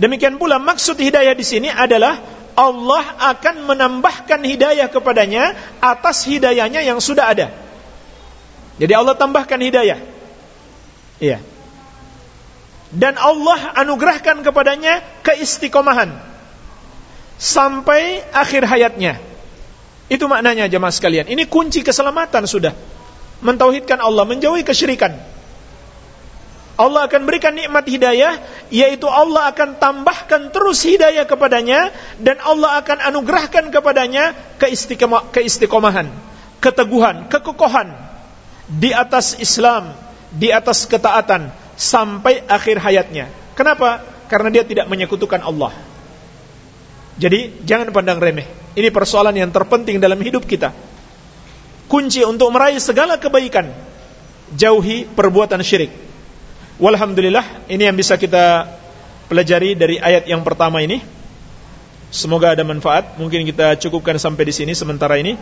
Demikian pula maksud hidayah di sini adalah Allah akan menambahkan hidayah kepadanya atas hidayahnya yang sudah ada. Jadi Allah tambahkan hidayah. Iya. Dan Allah anugerahkan kepadanya keistiqomahan sampai akhir hayatnya. Itu maknanya jemaah sekalian. Ini kunci keselamatan sudah. Mentauhidkan Allah, menjauhi kesyirikan. Allah akan berikan nikmat hidayah, yaitu Allah akan tambahkan terus hidayah kepadanya, dan Allah akan anugerahkan kepadanya keistiqomahan, keteguhan, kekokohan di atas Islam, di atas ketaatan sampai akhir hayatnya. Kenapa? Karena dia tidak menyekutukan Allah. Jadi jangan pandang remeh. Ini persoalan yang terpenting dalam hidup kita. Kunci untuk meraih segala kebaikan, jauhi perbuatan syirik. Walhamdulillah, ini yang bisa kita pelajari dari ayat yang pertama ini. Semoga ada manfaat. Mungkin kita cukupkan sampai di sini sementara ini.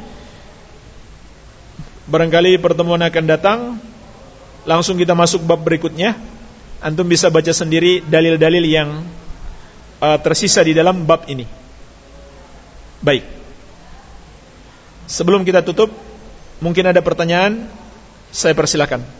Barangkali pertemuan akan datang Langsung kita masuk bab berikutnya Antum bisa baca sendiri dalil-dalil yang uh, Tersisa di dalam bab ini Baik Sebelum kita tutup Mungkin ada pertanyaan Saya persilakan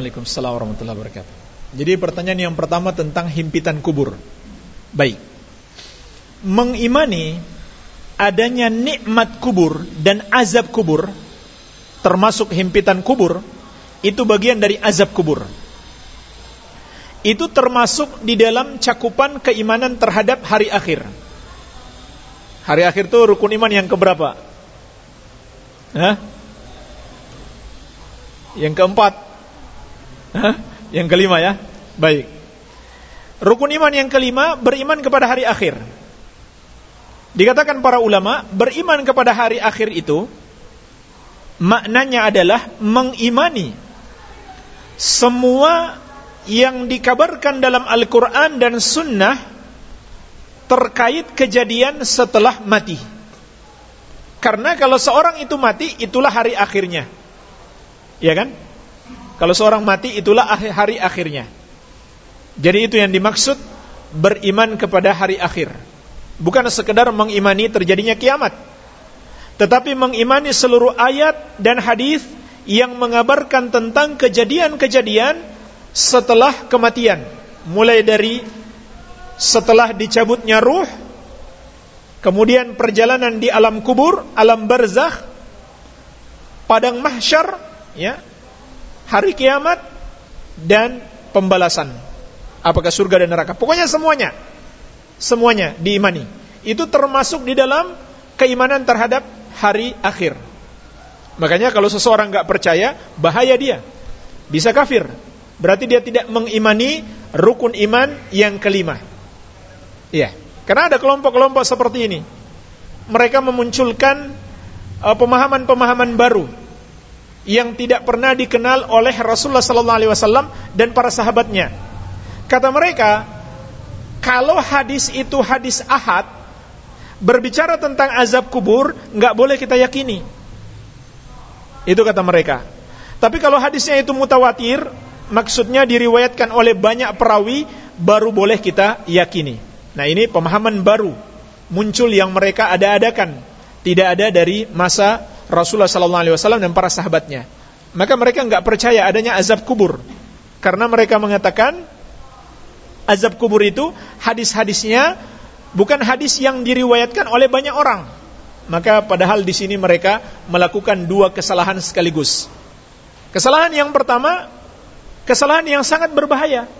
Waalaikumsalam warahmatullahi wabarakatuh. Jadi pertanyaan yang pertama tentang himpitan kubur. Baik. Mengimani adanya nikmat kubur dan azab kubur termasuk himpitan kubur itu bagian dari azab kubur. Itu termasuk di dalam cakupan keimanan terhadap hari akhir. Hari akhir itu rukun iman yang keberapa? Hah? Yang keempat Yang kelima ya? Baik. Rukun iman yang kelima Beriman kepada hari akhir. Dikatakan para ulama Beriman kepada hari akhir itu Maknanya adalah Mengimani Semua Yang dikabarkan dalam Al-Quran dan Sunnah Terkait kejadian setelah mati. Karena kalau seorang itu mati, itulah hari akhirnya. Ya kan? Kalau seorang mati, itulah hari akhirnya. Jadi itu yang dimaksud beriman kepada hari akhir. Bukan sekedar mengimani terjadinya kiamat. Tetapi mengimani seluruh ayat dan hadis yang mengabarkan tentang kejadian-kejadian setelah kematian. Mulai dari setelah dicabutnya ruh Kemudian perjalanan di alam kubur, alam barzakh, padang mahsyar, ya, hari kiamat dan pembalasan. Apakah surga dan neraka? Pokoknya semuanya. Semuanya diimani. Itu termasuk di dalam keimanan terhadap hari akhir. Makanya kalau seseorang nggak percaya, bahaya dia. Bisa kafir. Berarti dia tidak mengimani rukun iman yang kelima. Iya. Karena ada kelompok-kelompok seperti ini. Mereka memunculkan uh, pemahaman-pemahaman baru yang tidak pernah dikenal oleh Rasulullah sallallahu alaihi wasallam dan para sahabatnya. Kata mereka, kalau hadis itu hadis ahad berbicara tentang azab kubur, nggak boleh kita yakini. Itu kata mereka. Tapi kalau hadisnya itu mutawatir, maksudnya diriwayatkan oleh banyak perawi, baru boleh kita yakini. Nah ini pemahaman baru muncul yang mereka ada-adakan, tidak ada dari masa Rasulullah sallallahu alaihi wasallam dan para sahabatnya. Maka mereka enggak percaya adanya azab kubur. Karena mereka mengatakan azab kubur itu hadis-hadisnya bukan hadis yang diriwayatkan oleh banyak orang. Maka padahal di sini mereka melakukan dua kesalahan sekaligus. Kesalahan yang pertama, kesalahan yang sangat berbahaya.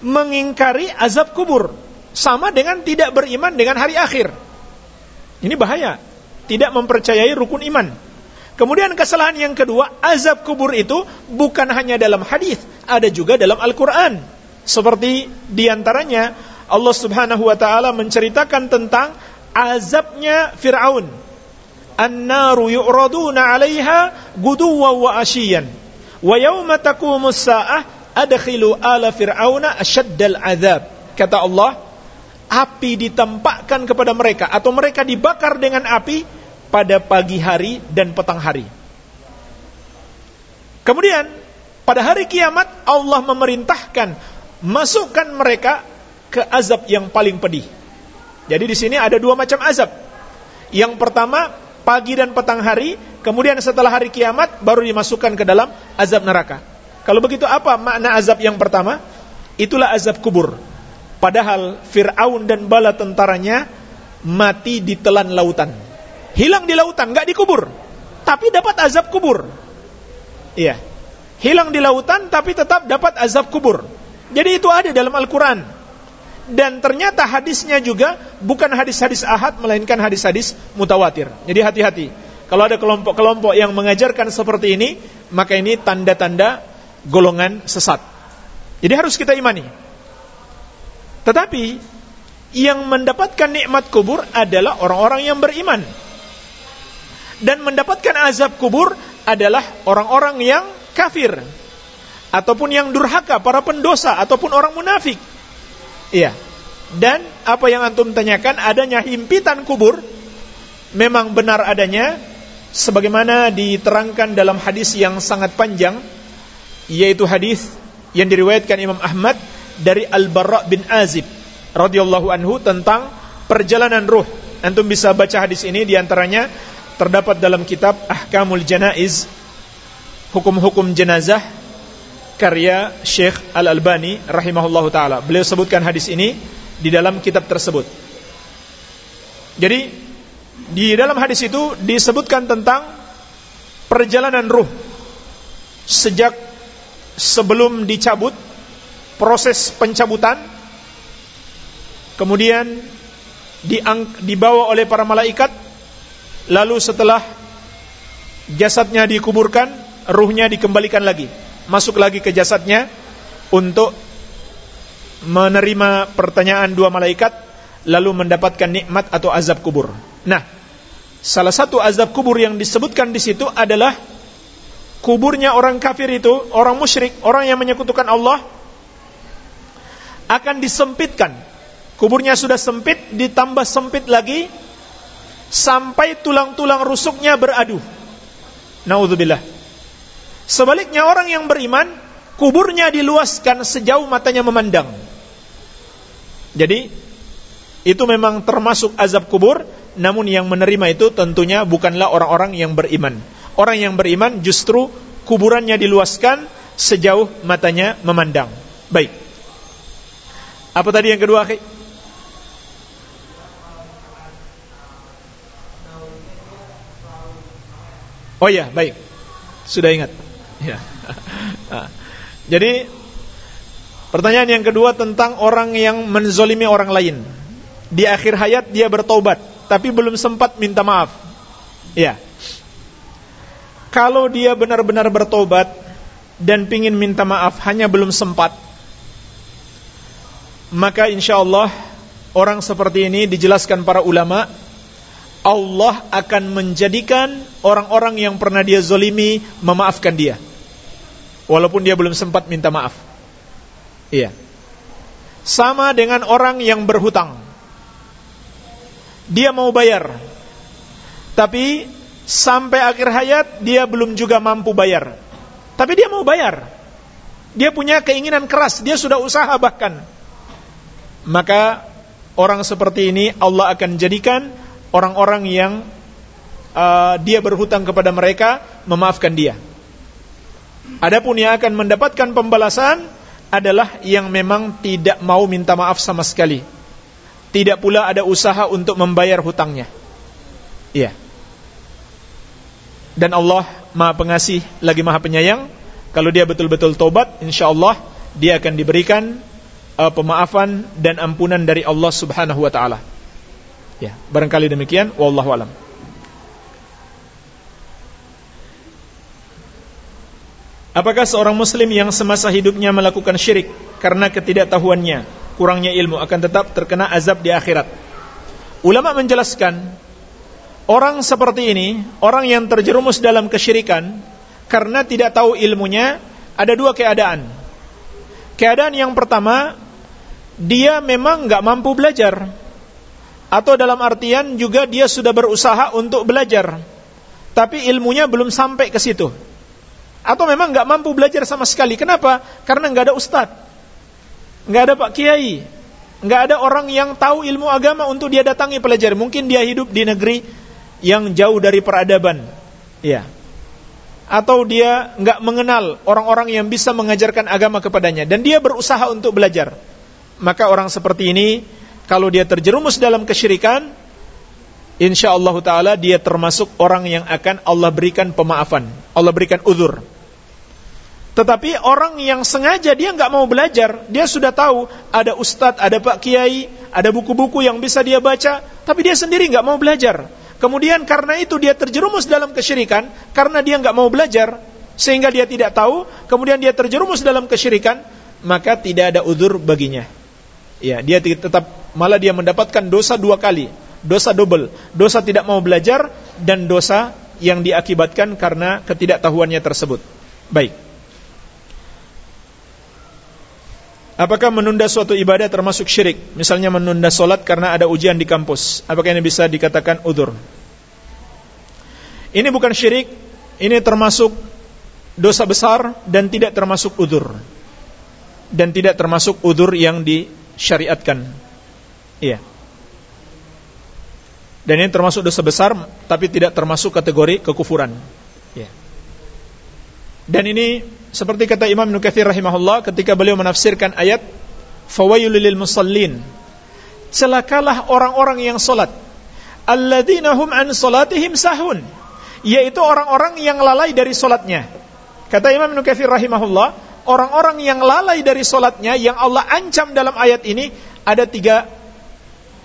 Mengingkari azab kubur sama dengan tidak beriman dengan hari akhir. Ini bahaya. Tidak mempercayai rukun iman. Kemudian kesalahan yang kedua, azab kubur itu bukan hanya dalam hadis, ada juga dalam Al-Qur'an. Seperti di antaranya Allah Subhanahu wa taala menceritakan tentang azabnya Firaun. An-naru yu'raduna 'alaiha guduwwan wa ashiyan. Wa yauma taqumus sa'ah adkhilu ala fir'auna asyaddal azab. Kata Allah, api ditempatkan kepada mereka atau mereka dibakar dengan api pada pagi hari dan petang hari. Kemudian pada hari kiamat Allah memerintahkan masukkan mereka ke azab yang paling pedih. Jadi di sini ada dua macam azab. Yang pertama pagi dan petang hari, kemudian setelah hari kiamat baru dimasukkan ke dalam azab neraka. Kalau begitu apa makna azab yang pertama? Itulah azab kubur. Padahal Fir'aun dan bala tentaranya mati di telan lautan. Hilang di lautan, nggak dikubur. Tapi dapat azab kubur. Iya. Hilang di lautan tapi tetap dapat azab kubur. Jadi itu ada dalam Al-Quran. Dan ternyata hadisnya juga bukan hadis-hadis ahad, melainkan hadis-hadis mutawatir. Jadi hati-hati. Kalau ada kelompok-kelompok yang mengajarkan seperti ini, maka ini tanda-tanda golongan sesat. Jadi harus kita imani. Tetapi, yang mendapatkan nikmat kubur adalah orang-orang yang beriman. Dan mendapatkan azab kubur adalah orang-orang yang kafir ataupun yang durhaka, para pendosa ataupun orang munafik. Iya. Dan apa yang antum tanyakan adanya himpitan kubur memang benar adanya sebagaimana diterangkan dalam hadis yang sangat panjang yaitu hadis yang diriwayatkan Imam Ahmad dari Al-Barra bin Azib radhiyallahu anhu tentang perjalanan ruh. Antum bisa baca hadis ini di antaranya terdapat dalam kitab Ahkamul Janaiz hukum-hukum jenazah karya Syekh Al-Albani rahimahullahu taala. Beliau sebutkan hadis ini di dalam kitab tersebut. Jadi di dalam hadis itu disebutkan tentang perjalanan ruh sejak sebelum dicabut proses pencabutan kemudian dibawa oleh para malaikat lalu setelah jasadnya dikuburkan ruhnya dikembalikan lagi masuk lagi ke jasadnya untuk menerima pertanyaan dua malaikat lalu mendapatkan nikmat atau azab kubur. Nah, salah satu azab kubur yang disebutkan di situ adalah kuburnya orang kafir itu, orang musyrik, orang yang menyekutukan Allah akan disempitkan. Kuburnya sudah sempit, ditambah sempit lagi sampai tulang-tulang rusuknya beradu. Nauzubillah. Sebaliknya orang yang beriman, kuburnya diluaskan sejauh matanya memandang. Jadi, itu memang termasuk azab kubur, namun yang menerima itu tentunya bukanlah orang-orang yang beriman. Orang yang beriman justru kuburannya diluaskan sejauh matanya memandang. Baik. Apa tadi yang kedua? Oh ya, baik. Sudah ingat. Ya. Nah, jadi pertanyaan yang kedua tentang orang yang menzolimi orang lain. Di akhir hayat dia bertobat, tapi belum sempat minta maaf. Ya. Kalau dia benar-benar bertobat dan pingin minta maaf hanya belum sempat, maka insya Allah orang seperti ini dijelaskan para ulama Allah akan menjadikan orang-orang yang pernah dia zolimi memaafkan dia. Walaupun dia belum sempat minta maaf. Iya. Sama dengan orang yang berhutang. Dia mau bayar. Tapi sampai akhir hayat dia belum juga mampu bayar. Tapi dia mau bayar. Dia punya keinginan keras, dia sudah usaha bahkan. Maka orang seperti ini Allah akan jadikan orang-orang yang uh, dia berhutang kepada mereka memaafkan dia. Adapun yang akan mendapatkan pembalasan adalah yang memang tidak mau minta maaf sama sekali. Tidak pula ada usaha untuk membayar hutangnya. Iya. Dan Allah Maha Pengasih lagi Maha Penyayang. Kalau dia betul-betul tobat, insyaallah dia akan diberikan uh, pemaafan dan ampunan dari Allah Subhanahu wa taala. Ya, barangkali demikian wallahu alam. Apakah seorang muslim yang semasa hidupnya melakukan syirik karena ketidaktahuannya, kurangnya ilmu akan tetap terkena azab di akhirat? Ulama menjelaskan, orang seperti ini, orang yang terjerumus dalam kesyirikan karena tidak tahu ilmunya, ada dua keadaan. Keadaan yang pertama, dia memang nggak mampu belajar, atau dalam artian juga dia sudah berusaha untuk belajar, tapi ilmunya belum sampai ke situ atau memang nggak mampu belajar sama sekali. Kenapa? Karena nggak ada ustadz, nggak ada pak kiai, nggak ada orang yang tahu ilmu agama untuk dia datangi pelajar. Mungkin dia hidup di negeri yang jauh dari peradaban, ya. Atau dia nggak mengenal orang-orang yang bisa mengajarkan agama kepadanya dan dia berusaha untuk belajar. Maka orang seperti ini kalau dia terjerumus dalam kesyirikan, insya Allah Taala dia termasuk orang yang akan Allah berikan pemaafan, Allah berikan uzur. Tetapi orang yang sengaja dia nggak mau belajar, dia sudah tahu ada ustadz, ada pak kiai, ada buku-buku yang bisa dia baca, tapi dia sendiri nggak mau belajar. Kemudian karena itu dia terjerumus dalam kesyirikan, karena dia nggak mau belajar, sehingga dia tidak tahu, kemudian dia terjerumus dalam kesyirikan, maka tidak ada udur baginya. Ya, dia tetap malah dia mendapatkan dosa dua kali, dosa double, dosa tidak mau belajar dan dosa yang diakibatkan karena ketidaktahuannya tersebut. Baik. Apakah menunda suatu ibadah termasuk syirik? Misalnya menunda solat karena ada ujian di kampus. Apakah ini bisa dikatakan udur? Ini bukan syirik, ini termasuk dosa besar dan tidak termasuk udur. Dan tidak termasuk udur yang disyariatkan. Iya. Dan ini termasuk dosa besar, tapi tidak termasuk kategori kekufuran. Iya. Dan ini seperti kata Imam Nukathir rahimahullah ketika beliau menafsirkan ayat fawailul musallin. Celakalah orang-orang yang salat. Alladzina hum an salatihim sahun. Yaitu orang-orang yang lalai dari salatnya. Kata Imam Nukathir rahimahullah, orang-orang yang lalai dari salatnya yang Allah ancam dalam ayat ini ada tiga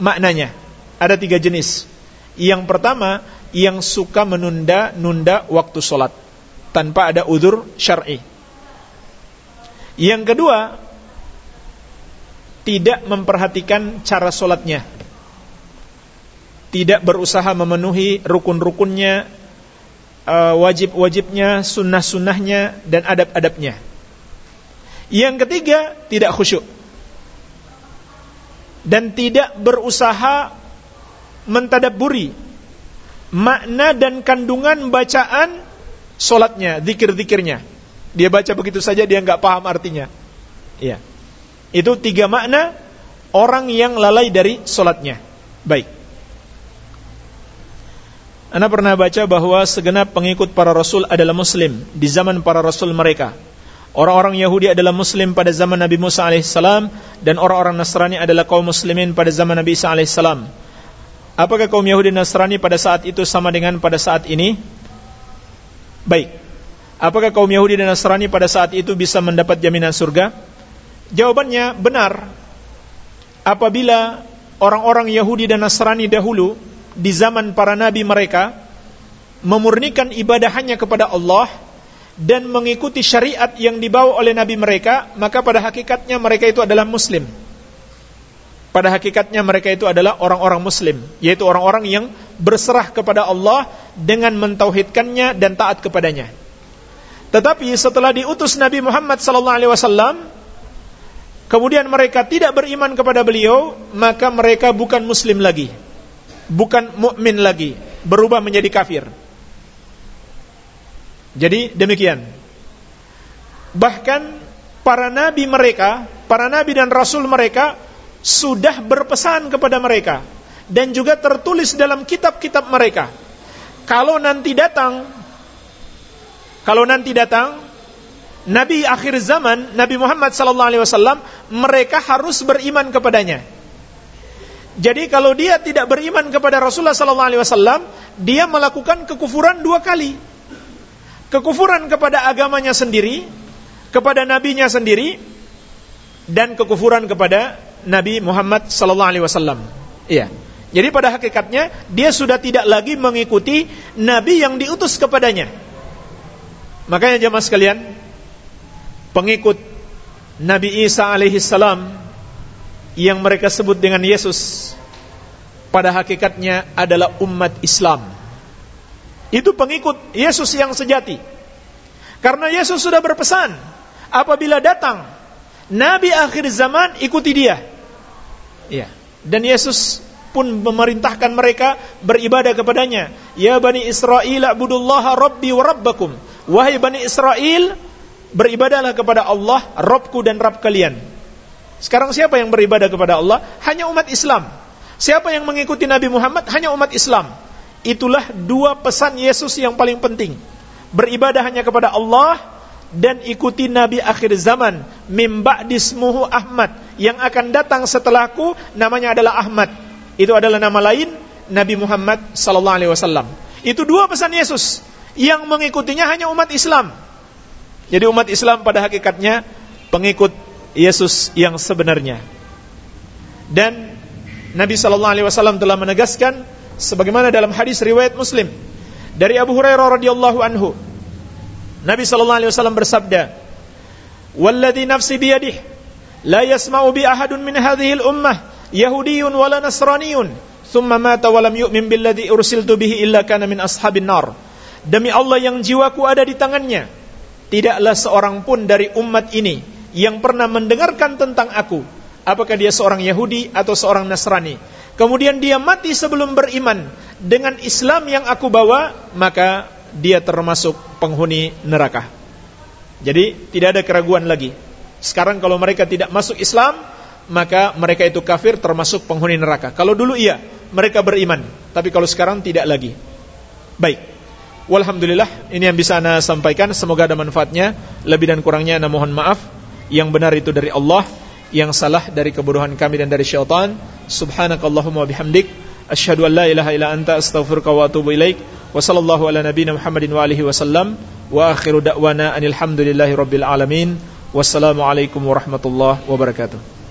maknanya. Ada tiga jenis. Yang pertama, yang suka menunda-nunda waktu salat tanpa ada udur syar'i. Yang kedua, tidak memperhatikan cara solatnya. Tidak berusaha memenuhi rukun-rukunnya, eh, wajib-wajibnya, sunnah-sunnahnya, dan adab-adabnya. Yang ketiga, tidak khusyuk. Dan tidak berusaha mentadaburi makna dan kandungan bacaan solatnya, zikir-zikirnya. Dia baca begitu saja dia nggak paham artinya. Iya. Itu tiga makna orang yang lalai dari solatnya. Baik. Anda pernah baca bahwa segenap pengikut para rasul adalah muslim di zaman para rasul mereka. Orang-orang Yahudi adalah muslim pada zaman Nabi Musa alaihissalam dan orang-orang Nasrani adalah kaum muslimin pada zaman Nabi Isa alaihissalam. Apakah kaum Yahudi dan Nasrani pada saat itu sama dengan pada saat ini? Baik. Apakah kaum Yahudi dan Nasrani pada saat itu bisa mendapat jaminan surga? Jawabannya benar. Apabila orang-orang Yahudi dan Nasrani dahulu di zaman para nabi mereka memurnikan ibadah hanya kepada Allah dan mengikuti syariat yang dibawa oleh nabi mereka, maka pada hakikatnya mereka itu adalah muslim. Pada hakikatnya mereka itu adalah orang-orang muslim, yaitu orang-orang yang berserah kepada Allah dengan mentauhidkannya dan taat kepadanya. Tetapi setelah diutus Nabi Muhammad sallallahu alaihi wasallam, kemudian mereka tidak beriman kepada beliau, maka mereka bukan muslim lagi. Bukan mukmin lagi, berubah menjadi kafir. Jadi demikian. Bahkan para nabi mereka, para nabi dan rasul mereka sudah berpesan kepada mereka dan juga tertulis dalam kitab-kitab mereka. Kalau nanti datang kalau nanti datang Nabi akhir zaman Nabi Muhammad sallallahu alaihi wasallam mereka harus beriman kepadanya. Jadi kalau dia tidak beriman kepada Rasulullah sallallahu alaihi wasallam, dia melakukan kekufuran dua kali. Kekufuran kepada agamanya sendiri, kepada nabinya sendiri dan kekufuran kepada Nabi Muhammad sallallahu alaihi wasallam. Iya. Jadi pada hakikatnya dia sudah tidak lagi mengikuti nabi yang diutus kepadanya. Makanya jemaah sekalian, pengikut Nabi Isa alaihi salam yang mereka sebut dengan Yesus pada hakikatnya adalah umat Islam. Itu pengikut Yesus yang sejati. Karena Yesus sudah berpesan, apabila datang nabi akhir zaman ikuti dia. Ya. Dan Yesus pun memerintahkan mereka beribadah kepadanya. Ya Bani Israel, abudullaha rabbi wa rabbakum. Wahai Bani Israel, beribadahlah kepada Allah, Robku dan Rabb kalian. Sekarang siapa yang beribadah kepada Allah? Hanya umat Islam. Siapa yang mengikuti Nabi Muhammad? Hanya umat Islam. Itulah dua pesan Yesus yang paling penting. Beribadah hanya kepada Allah dan ikuti Nabi akhir zaman. Mimba dismuhu Ahmad. Yang akan datang setelahku namanya adalah Ahmad. Itu adalah nama lain Nabi Muhammad sallallahu alaihi wasallam. Itu dua pesan Yesus yang mengikutinya hanya umat Islam. Jadi umat Islam pada hakikatnya pengikut Yesus yang sebenarnya. Dan Nabi sallallahu alaihi wasallam telah menegaskan sebagaimana dalam hadis riwayat Muslim dari Abu Hurairah radhiyallahu anhu Nabi sallallahu alaihi wasallam bersabda, "Walladzi nafsi biyadihi la yasma'u bi ahadun min hadhihi al-ummah yahudiyyun wala nasraniyyun thumma mata wa lam yu'min billadzi ursiltu bihi illa kana min ashabin nar." Demi Allah yang jiwaku ada di tangannya, tidaklah seorang pun dari umat ini yang pernah mendengarkan tentang aku, apakah dia seorang Yahudi atau seorang Nasrani. Kemudian dia mati sebelum beriman dengan Islam yang aku bawa, maka dia termasuk penghuni neraka. Jadi tidak ada keraguan lagi. Sekarang kalau mereka tidak masuk Islam, maka mereka itu kafir termasuk penghuni neraka. Kalau dulu iya, mereka beriman, tapi kalau sekarang tidak lagi. Baik. Walhamdulillah, ini yang bisa Anda sampaikan, semoga ada manfaatnya. Lebih dan kurangnya Anda mohon maaf. Yang benar itu dari Allah, yang salah dari kebodohan kami dan dari syaitan. Subhanakallahumma bihamdik Asyhadu an la ilaha illa anta astaghfiruka wa atubu ilaik. Wa sallallahu ala nabiyyina Muhammadin wa alihi wasallam. Wa akhiru da'wana anil hamdulillahi rabbil alamin. Wassalamu alaikum warahmatullahi wabarakatuh.